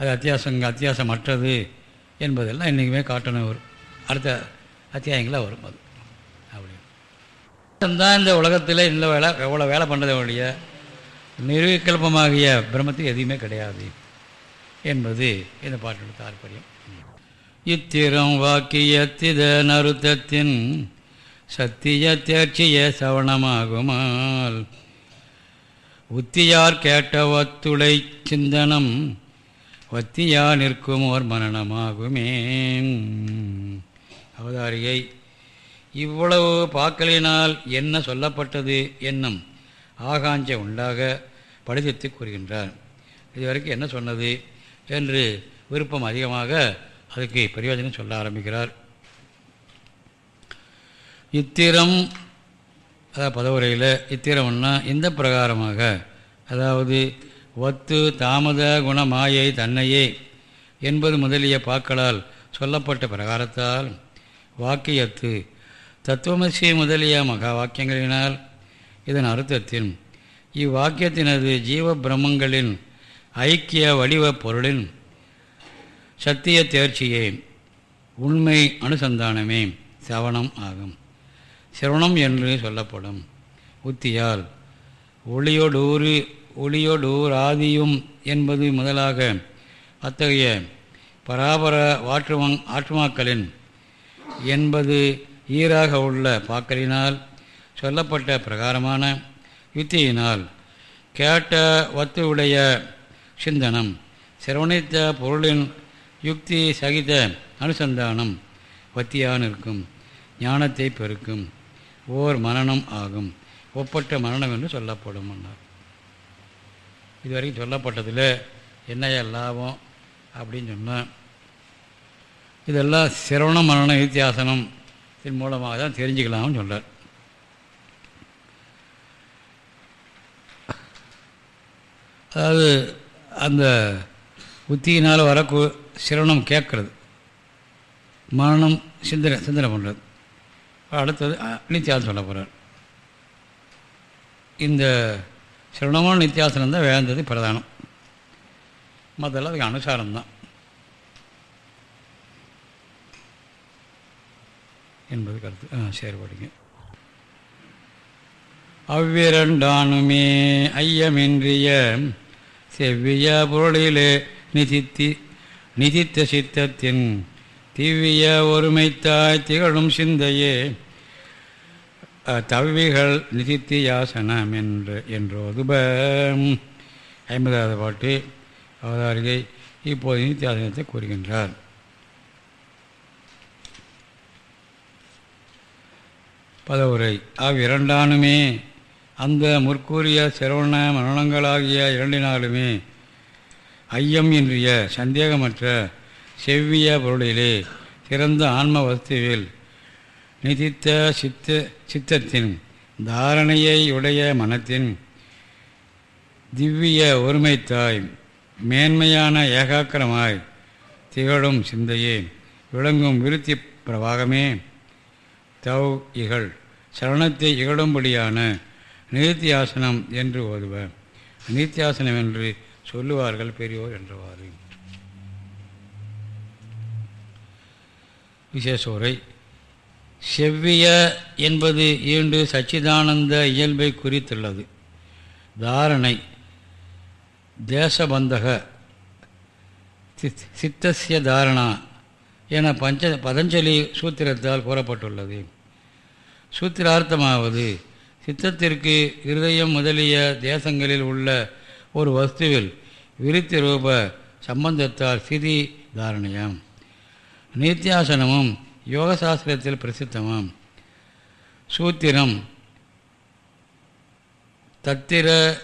A: அது அத்தியாசங்க அத்தியாசமற்றது என்பதெல்லாம் இன்றைக்குமே காட்டணும் வரும் அடுத்த அத்தியாயங்களாக வரும் அது. அப்படி. தான் இந்த உலகத்தில் இந்த வேலை எவ்வளோ வேலை பண்ணுறதை ஒழிய நிர்விகல்பமாகிய பிரம்மத்துக்கு எதுவுமே கிடையாது என்பது இந்த பாட்டோட தாற்பயம். இத்திரம் வாக்கியத்தித நருத்தத்தின் சத்திய தேர்ச்சிய சவணமாகுமால் உத்தியார் கேட்டவத்துளை சிந்தனம் வத்தியா நிற்கும் ஓர் மரணமாகுமே அவதாரியை இவ்வளவு பாக்கலினால் என்ன சொல்லப்பட்டது என்னும் ஆகாஞ்ச உண்டாக படித்து கூறுகின்றார். இதுவரைக்கும் என்ன சொன்னது என்று விருப்பம் அதிகமாக அதுக்கு பிரயோஜனம் சொல்ல ஆரம்பிக்கிறார். இத்திரம் அதாவது பதவுரையில் இத்திரம்னா இந்த பிரகாரமாக அதாவது ஒத்து தாமத குணமாயை தன்னையே என்பது முதலிய பாக்களால் சொல்லப்பட்ட பிரகாரத்தால் வாக்கியத்து தத்துவமசி முதலிய மகா வாக்கியங்களினால். இதன் அர்த்தத்தின் இவ்வாக்கியத்தினது ஜீவ பிரம்மங்களின் ஐக்கிய வடிவ பொருளின் சத்திய தேர்ச்சியே உண்மை அனுசந்தானமே சவணம் ஆகும். சிரவணம் என்று சொல்லப்படும் உத்தியால் ஒளியோடூறு ஒளியோடூராதியும் என்பது முதலாக அத்தகைய பராபர வாற்றுவங் ஆற்றுமாக்களின் என்பது ஈராக உள்ள பாக்கலினால் சொல்லப்பட்ட பிரகாரமான யுத்தியினால் கேட்ட வத்துவுடைய சிந்தனம் சிரவணித்த பொருளின் யுக்தி சகித அனுசந்தானம் வத்தியான் இருக்கும் ஞானத்தை பெருக்கும் ஓர் மரணம் ஆகும் ஒப்பட்ட மரணம் என்று சொல்லப்படும் இதுவரைக்கும் சொல்லப்பட்டதில் என்னையா லாபம் அப்படின்னு சொன்னேன் இதெல்லாம் சிரவண மரண வித்தியாசனம் இதன் மூலமாக தான் தெரிஞ்சுக்கலாம்னு சொல்கிறார் அதாவது அந்த புத்தியினால் வரக்கு சிரவணம் கேட்குறது. மரணம் சிந்தனை சிந்தனை பண்ணுறது அடுத்தது நித்தியாசம் சொல்ல போகிறார் இந்த சிரவணமான நித்தியாசனம் தான் வேந்தது பிரதானம். மற்றெல்லாம் அதுக்கு அனுசாரம்தான் என்பது கருத்து. ஆ சரி அவ்விரண்டானுமே ஐயமின்றிய செவ்விய பொருளிலே நிதித்தி நிதித்த சித்தத்தின் திவ்விய ஒருமைத்தாய் திகழும் சிந்தையே தவிகள் நிதித்தி யாசனம் என்று என்றோதுப ஐம்பதாவது பாட்டு அவதாரிகை இப்போது நித்தியாசனத்தை கூறுகின்றார். பதவுரை. அவ்விரண்டானுமே அந்த முற்கூறிய சிரவண மரணங்களாகிய இரண்டினாலுமே ஐயம் இன்றிய சந்தேகமற்ற செவ்விய பொருளிலே சிறந்த ஆன்ம வஸ்துவில் நிதித்த சித்த சித்தத்தின் தாரணையை உடைய மனத்தின் திவ்ய ஒருமைத்தாய் மேன்மையான ஏகாக்கிரமாய் திகழும் சிந்தையே விளங்கும் விருத்தி பிரவாகமே. தவ் இகழ் சரணத்தை இகழும்படியான நீத்தியாசனம் என்று ஓதுவர் நித்தியாசனம் என்று சொல்லுவார்கள் பெரியோர் என்றவாறு. விசேஷோரை செவ்விய என்பது ஈண்டு சச்சிதானந்த இயல்பை குறித்துள்ளது. தாரணை தேசபந்தக சித்தசிய தாரணா என பஞ்ச பதஞ்சலி சூத்திரத்தால் கூறப்பட்டுள்ளது. சூத்திரார்த்தமாவது சித்தத்திற்கு இருதயம் முதலிய தேசங்களில் உள்ள ஒரு வஸ்துவில் விருத்தி ரூப சம்பந்தத்தால் சிதி தாரணையாம். நித்தியாசனமும் யோகசாஸ்திரத்தில் பிரசித்தமாம். சூத்திரம் தத்திர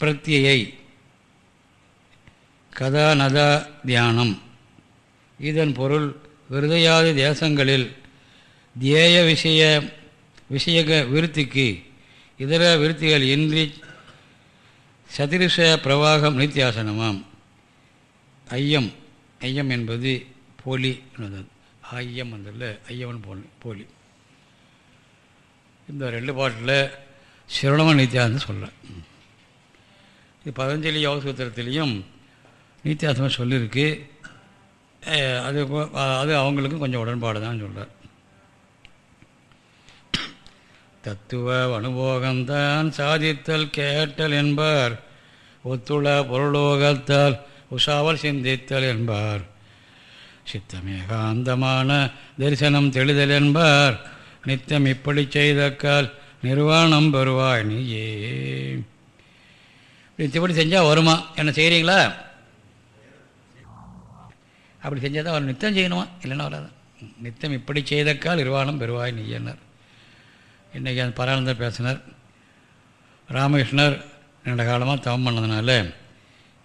A: பிரத்தியை கதாநதா தியானம். இதன் பொருள் விருதையாதி தேசங்களில் தியேய விஷய விஷயக விருத்திக்கு இதர விருத்திகள் இன்றி சதிருஷ பிரவாகம் நித்தியாசனமாம். ஐயம் ஐயம் என்பது போலி ஐயம் வந்ததில் ஐயவன் போலி போலி. இந்த ரெண்டு பாட்டில் சிரணம நித்தியாசம் சொல்கிறேன் இது பதஞ்சலி யோகசூத்திரத்துலேயும் நித்தியாசமாக சொல்லியிருக்கு அது அது அவங்களுக்கும் கொஞ்சம் உடன்பாடு தான் சொல்கிறார் தத்துவ அனுபோகம்தான் சாதித்தல் கேட்டல் என்பார். ஒத்துழ பொருளோகத்தால் உஷாவல் சிந்தித்தல் என்பார். சித்தமேகாந்தமான தரிசனம் தெளிதல் என்பார் நித்தம் இப்படி செய்தக்கால் நிர்வாணம் பெறுவாய் நீயே. இப்படி செஞ்சால் வருமா? என்ன செய்கிறீங்களா அப்படி செஞ்சால் தான் அவர் நித்தம் செய்யணுமா? இல்லைன்னா வராது? நித்தம் இப்படி செய்தக்கால் நிர்வாணம் பெறுவாய் நீ என்னார் இன்றைக்கி அந்த பரானந்தர் பேசினார். ராமகிருஷ்ணர் நீண்ட காலமாக தவம் பண்ணதுனால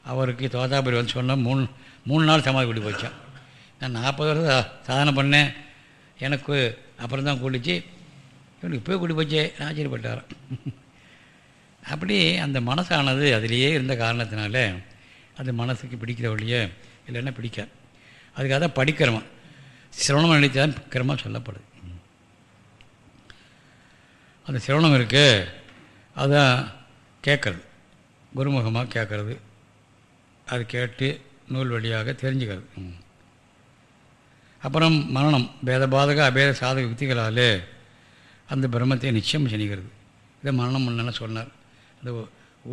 A: அவருக்கு தோதாபுரி வந்து சொன்னால் மூணு மூணு நாள் சமாதி கூட்டி போச்சான் நான் நாற்பது வருஷம் சாதனை பண்ணேன். எனக்கு அப்புறம் தான் கூட்டிச்சு. இவனுக்கு இப்போ கூட்டி போச்சே நான் ஆச்சரியப்பட்டார் அப்படி அந்த மனசானது அதிலேயே இருந்த காரணத்தினால அது மனசுக்கு பிடிக்கிற வழியே இல்லைன்னா பிடிக்காது. அதுக்காக தான் படிக்கிறோமா சிரவணம் நினைத்தான் கிரமம் சொல்லப்படுது. அந்த சிரவணம் இருக்குது அதுதான் கேட்குறது. குருமுகமாக கேட்குறது. அது கேட்டு நூல் வழியாக தெரிஞ்சுக்கிறது. அப்புறம் மரணம் பேதபாதக அபேத சாதக யுக்திகளால் அந்த பிரம்மத்தை நிச்சயம் செய்கிறது இதை மரணம் முன்னெல்லாம் சொன்னார். அந்த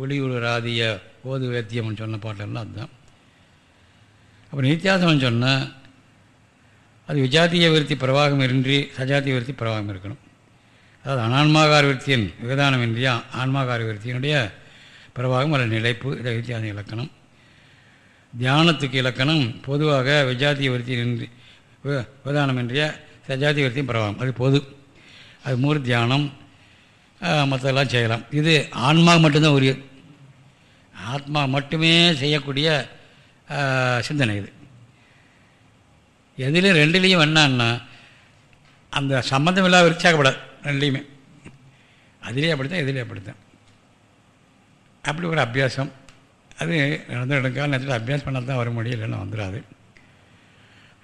A: ஒளி ராதிய ஓது வேத்தியம்னு சொன்ன பாட்டெல்லாம் அதுதான். அப்புறம் நித்தியாசம்னு சொன்னால் அது விஜாத்திய விருத்தி பிரவாகம் இன்றி சஜாத்திய விருத்தி பிரவாகம் இருக்கணும். அதாவது அனான்மாகார விருத்தியின் விகதானம் இன்றியா ஆன்மாகார விருத்தியினுடைய பிரவாகம் அல்ல நிலைப்பு இதை வித்தியாசம் இலக்கணம். தியானத்துக்கு இலக்கணம் பொதுவாக விஜாத்திய விருத்தியின்றி விதானம் இன்றிய சஜாத்திய விருத்தியும் பரவாயில்ல அது பொது அது மூர் தியானம் மற்றெல்லாம் செய்யலாம். இது ஆன்மா மட்டும்தான் உரியது ஆத்மா மட்டுமே செய்யக்கூடிய சிந்தனை இது. எதுலேயும் ரெண்டுலேயும் என்னன்னா அந்த சம்மந்தம் இல்லாத விரிச்சாக்கப்படாது ரெண்டுலேயுமே. அதுலேயே அப்படித்தான் எதிலே அப்படித்தான். அப்படி ஒரு அபியாசம். அது நடந்து இடங்கால நேரத்தில் அபியாஸ் பண்ணால் தான் வர முடியும் இல்லைன்னா வந்துடாது.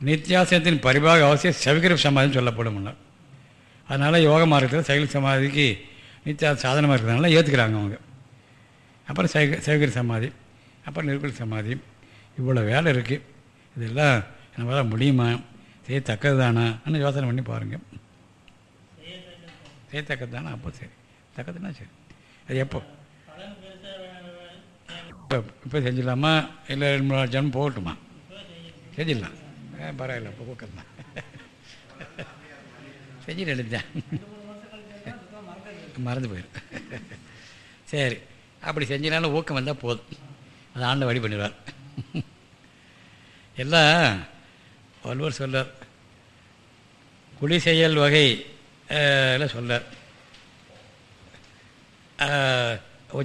A: நித்தியாசனத்தின் பரிபாக அவசியம் செவிகிர சமாதின்னு சொல்லப்படும் அதனால் யோக மார்க்கத்தில் சைகிர சமாதிக்கு நித்தியா சாதனமாக இருக்கிறதுனால ஏற்றுக்கிறாங்க அவங்க. அப்புறம் சைக சைகிர சமாதி அப்புறம் நிற்குள் சமாதி. இவ்வளோ வேலை இருக்குது இதெல்லாம் நம்மளால் முடியுமா? செய்யத்தக்கது தானான்னு யோசனை பண்ணி பாருங்கள் செய்யத்தக்கது தானா அப்போ சரி. தக்கதுன்னா சரி. அது எப்போ? இப்போ இப்போ செஞ்சிடலாமா? இல்லை ரெண்டு மூணு ஜனம் போகட்டுமா? செஞ்சிடலாம். பரவாயில்ல இப்போ ஊக்கம் தான் செஞ்சுட்டு மறந்து போயிடும் சரி அப்படி செஞ்சினாலும் ஊக்கம் வந்தால் போதும். அதை ஆண்டு வழி பண்ணிடுவார். எல்லாம் வள்ளுவர் சொல்லார் குடி செயல் வகை எல்லாம் சொல்கிறார்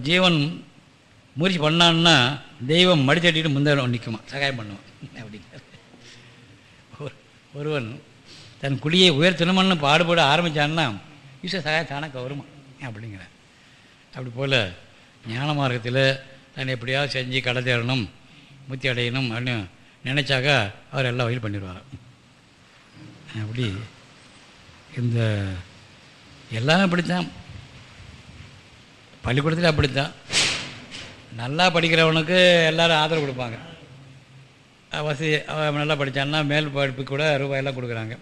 A: ஜீவன் முயற்சி பண்ணான்னா தெய்வம் மடித்தட்டிட்டு முந்தைய நிற்குமா சகாயம் பண்ணுவான். அப்படிங்கிற ஒருவன் தன் குடியை உயர்த்தணும்னு பாடுபட ஆரம்பித்தான்னா ஈஸ்வர சகாயம் தானே வருமா அப்படிங்கிற அப்படி போல் ஞான மார்க்கத்தில் தான் எப்படியாவது செஞ்சு கடை தேடணும் முத்தி அடையணும் அப்படின்னு நினச்சாக்கா அவர் எல்லா வகையும் பண்ணிடுவார் அப்படி இந்த எல்லாமே அப்படித்தான். பள்ளிக்கூடத்தில் அப்படித்தான். நல்லா படிக்கிறவனுக்கு எல்லோரும் ஆதரவு கொடுப்பாங்க. வசதி அவன் நல்லா படித்தான்னா மேல் படிப்பு கூட ரூபாயெல்லாம் கொடுக்குறாங்க.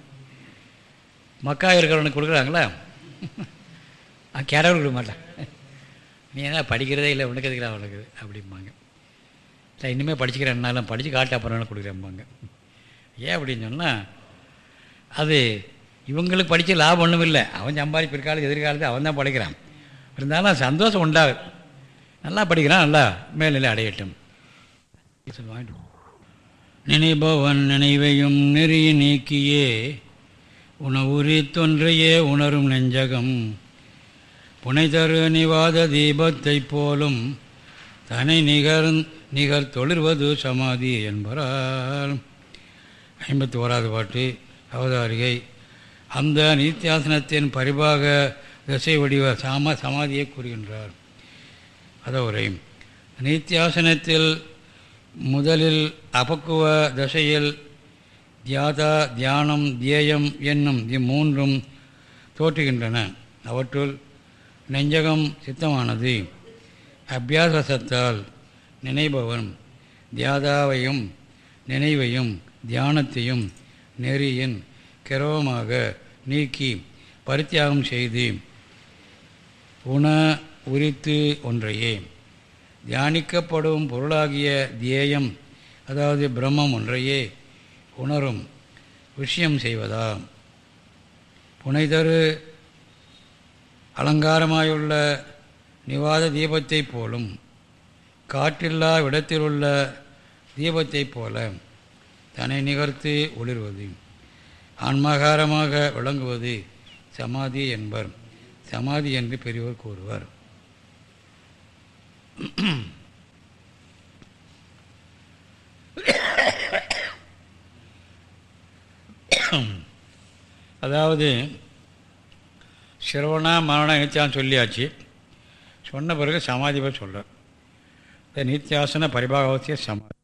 A: மக்கா இருக்கிறவனுக்கு கொடுக்குறாங்களா? கேடவர் கொடுக்க மாட்டான் நீ என்ன படிக்கிறதே இல்லை உனக்கு எதுக்குறா அவனுக்கு அப்படிம்பாங்க. இல்லை இனிமேல் படிச்சுக்கிறேன்னாலும் படித்து காட்டு அப்புறம் கொடுக்குறேன்பாங்க ஏன் அப்படின்னு சொன்னால் அது இவங்களுக்கு படித்த லாபம் ஒன்றும் இல்லை. அவன் சம்பாதி பிற்காலத்து எதிர்காலத்து அவன் தான் படிக்கிறான். இருந்தாலும் சந்தோஷம் உண்டாகுது. நல்லா படிக்கிறான் நல்லா மேல்நிலை அடையட்டும். வாங்கிட்டு நினைபவன் நினைவையும் நெறி நீக்கியே. உணவுரி தொன்றையே உணரும் நெஞ்சகம். புனைதரு நிவாத தீபத்தைப் போலும் தனி நிகர் நிகர் தொழிர்வது சமாதி என்பரால். ஐம்பத்தி ஓராவது பாட்டு அவதாரிகை. அந்த நித்தியாசனத்தின் பரிபாக திசை வடிவ சாம சமாதியை கூறுகின்றார். அதவுரை நித்தியாசனத்தில் முதலில் அபக்குவ தசையில் தியாதா தியானம் தியேயம் என்னும் இம்மூன்றும் தோற்றுகின்றன. அவற்றுள் நெஞ்சகம் சித்தமானது. அபியாசத்தால் நினைபவன் தியாதாவையும் நினைவையும் தியானத்தையும் நெறியின் கிரவமாக நீக்கி பரித்தியாகம் செய்து உண உரித்து ஒன்றையே. தியானிக்கப்படும் பொருளாகிய தியேயம் அதாவது பிரம்மம் ஒன்றையே உணரும் விஷயம் செய்வதா புனைதரு அலங்காரமாயுள்ள நிவாத தீபத்தைப் போலும் காற்றில்லா இடத்திலுள்ள தீபத்தைப் போல தன்னை நிகர்த்து ஒளிர்வது ஆன்மகாரமாக விளங்குவது சமாதி என்பர். சமாதி என்று பெரியவர் கூறுவர். அதாவது சிரவணா மரணம் நித்தியான்னு சொல்லியாச்சு. சொன்ன பிறகு சமாதி பற்றி சொல்கிறார் நித்தியாசன பரிபாகவத்திய சமாதி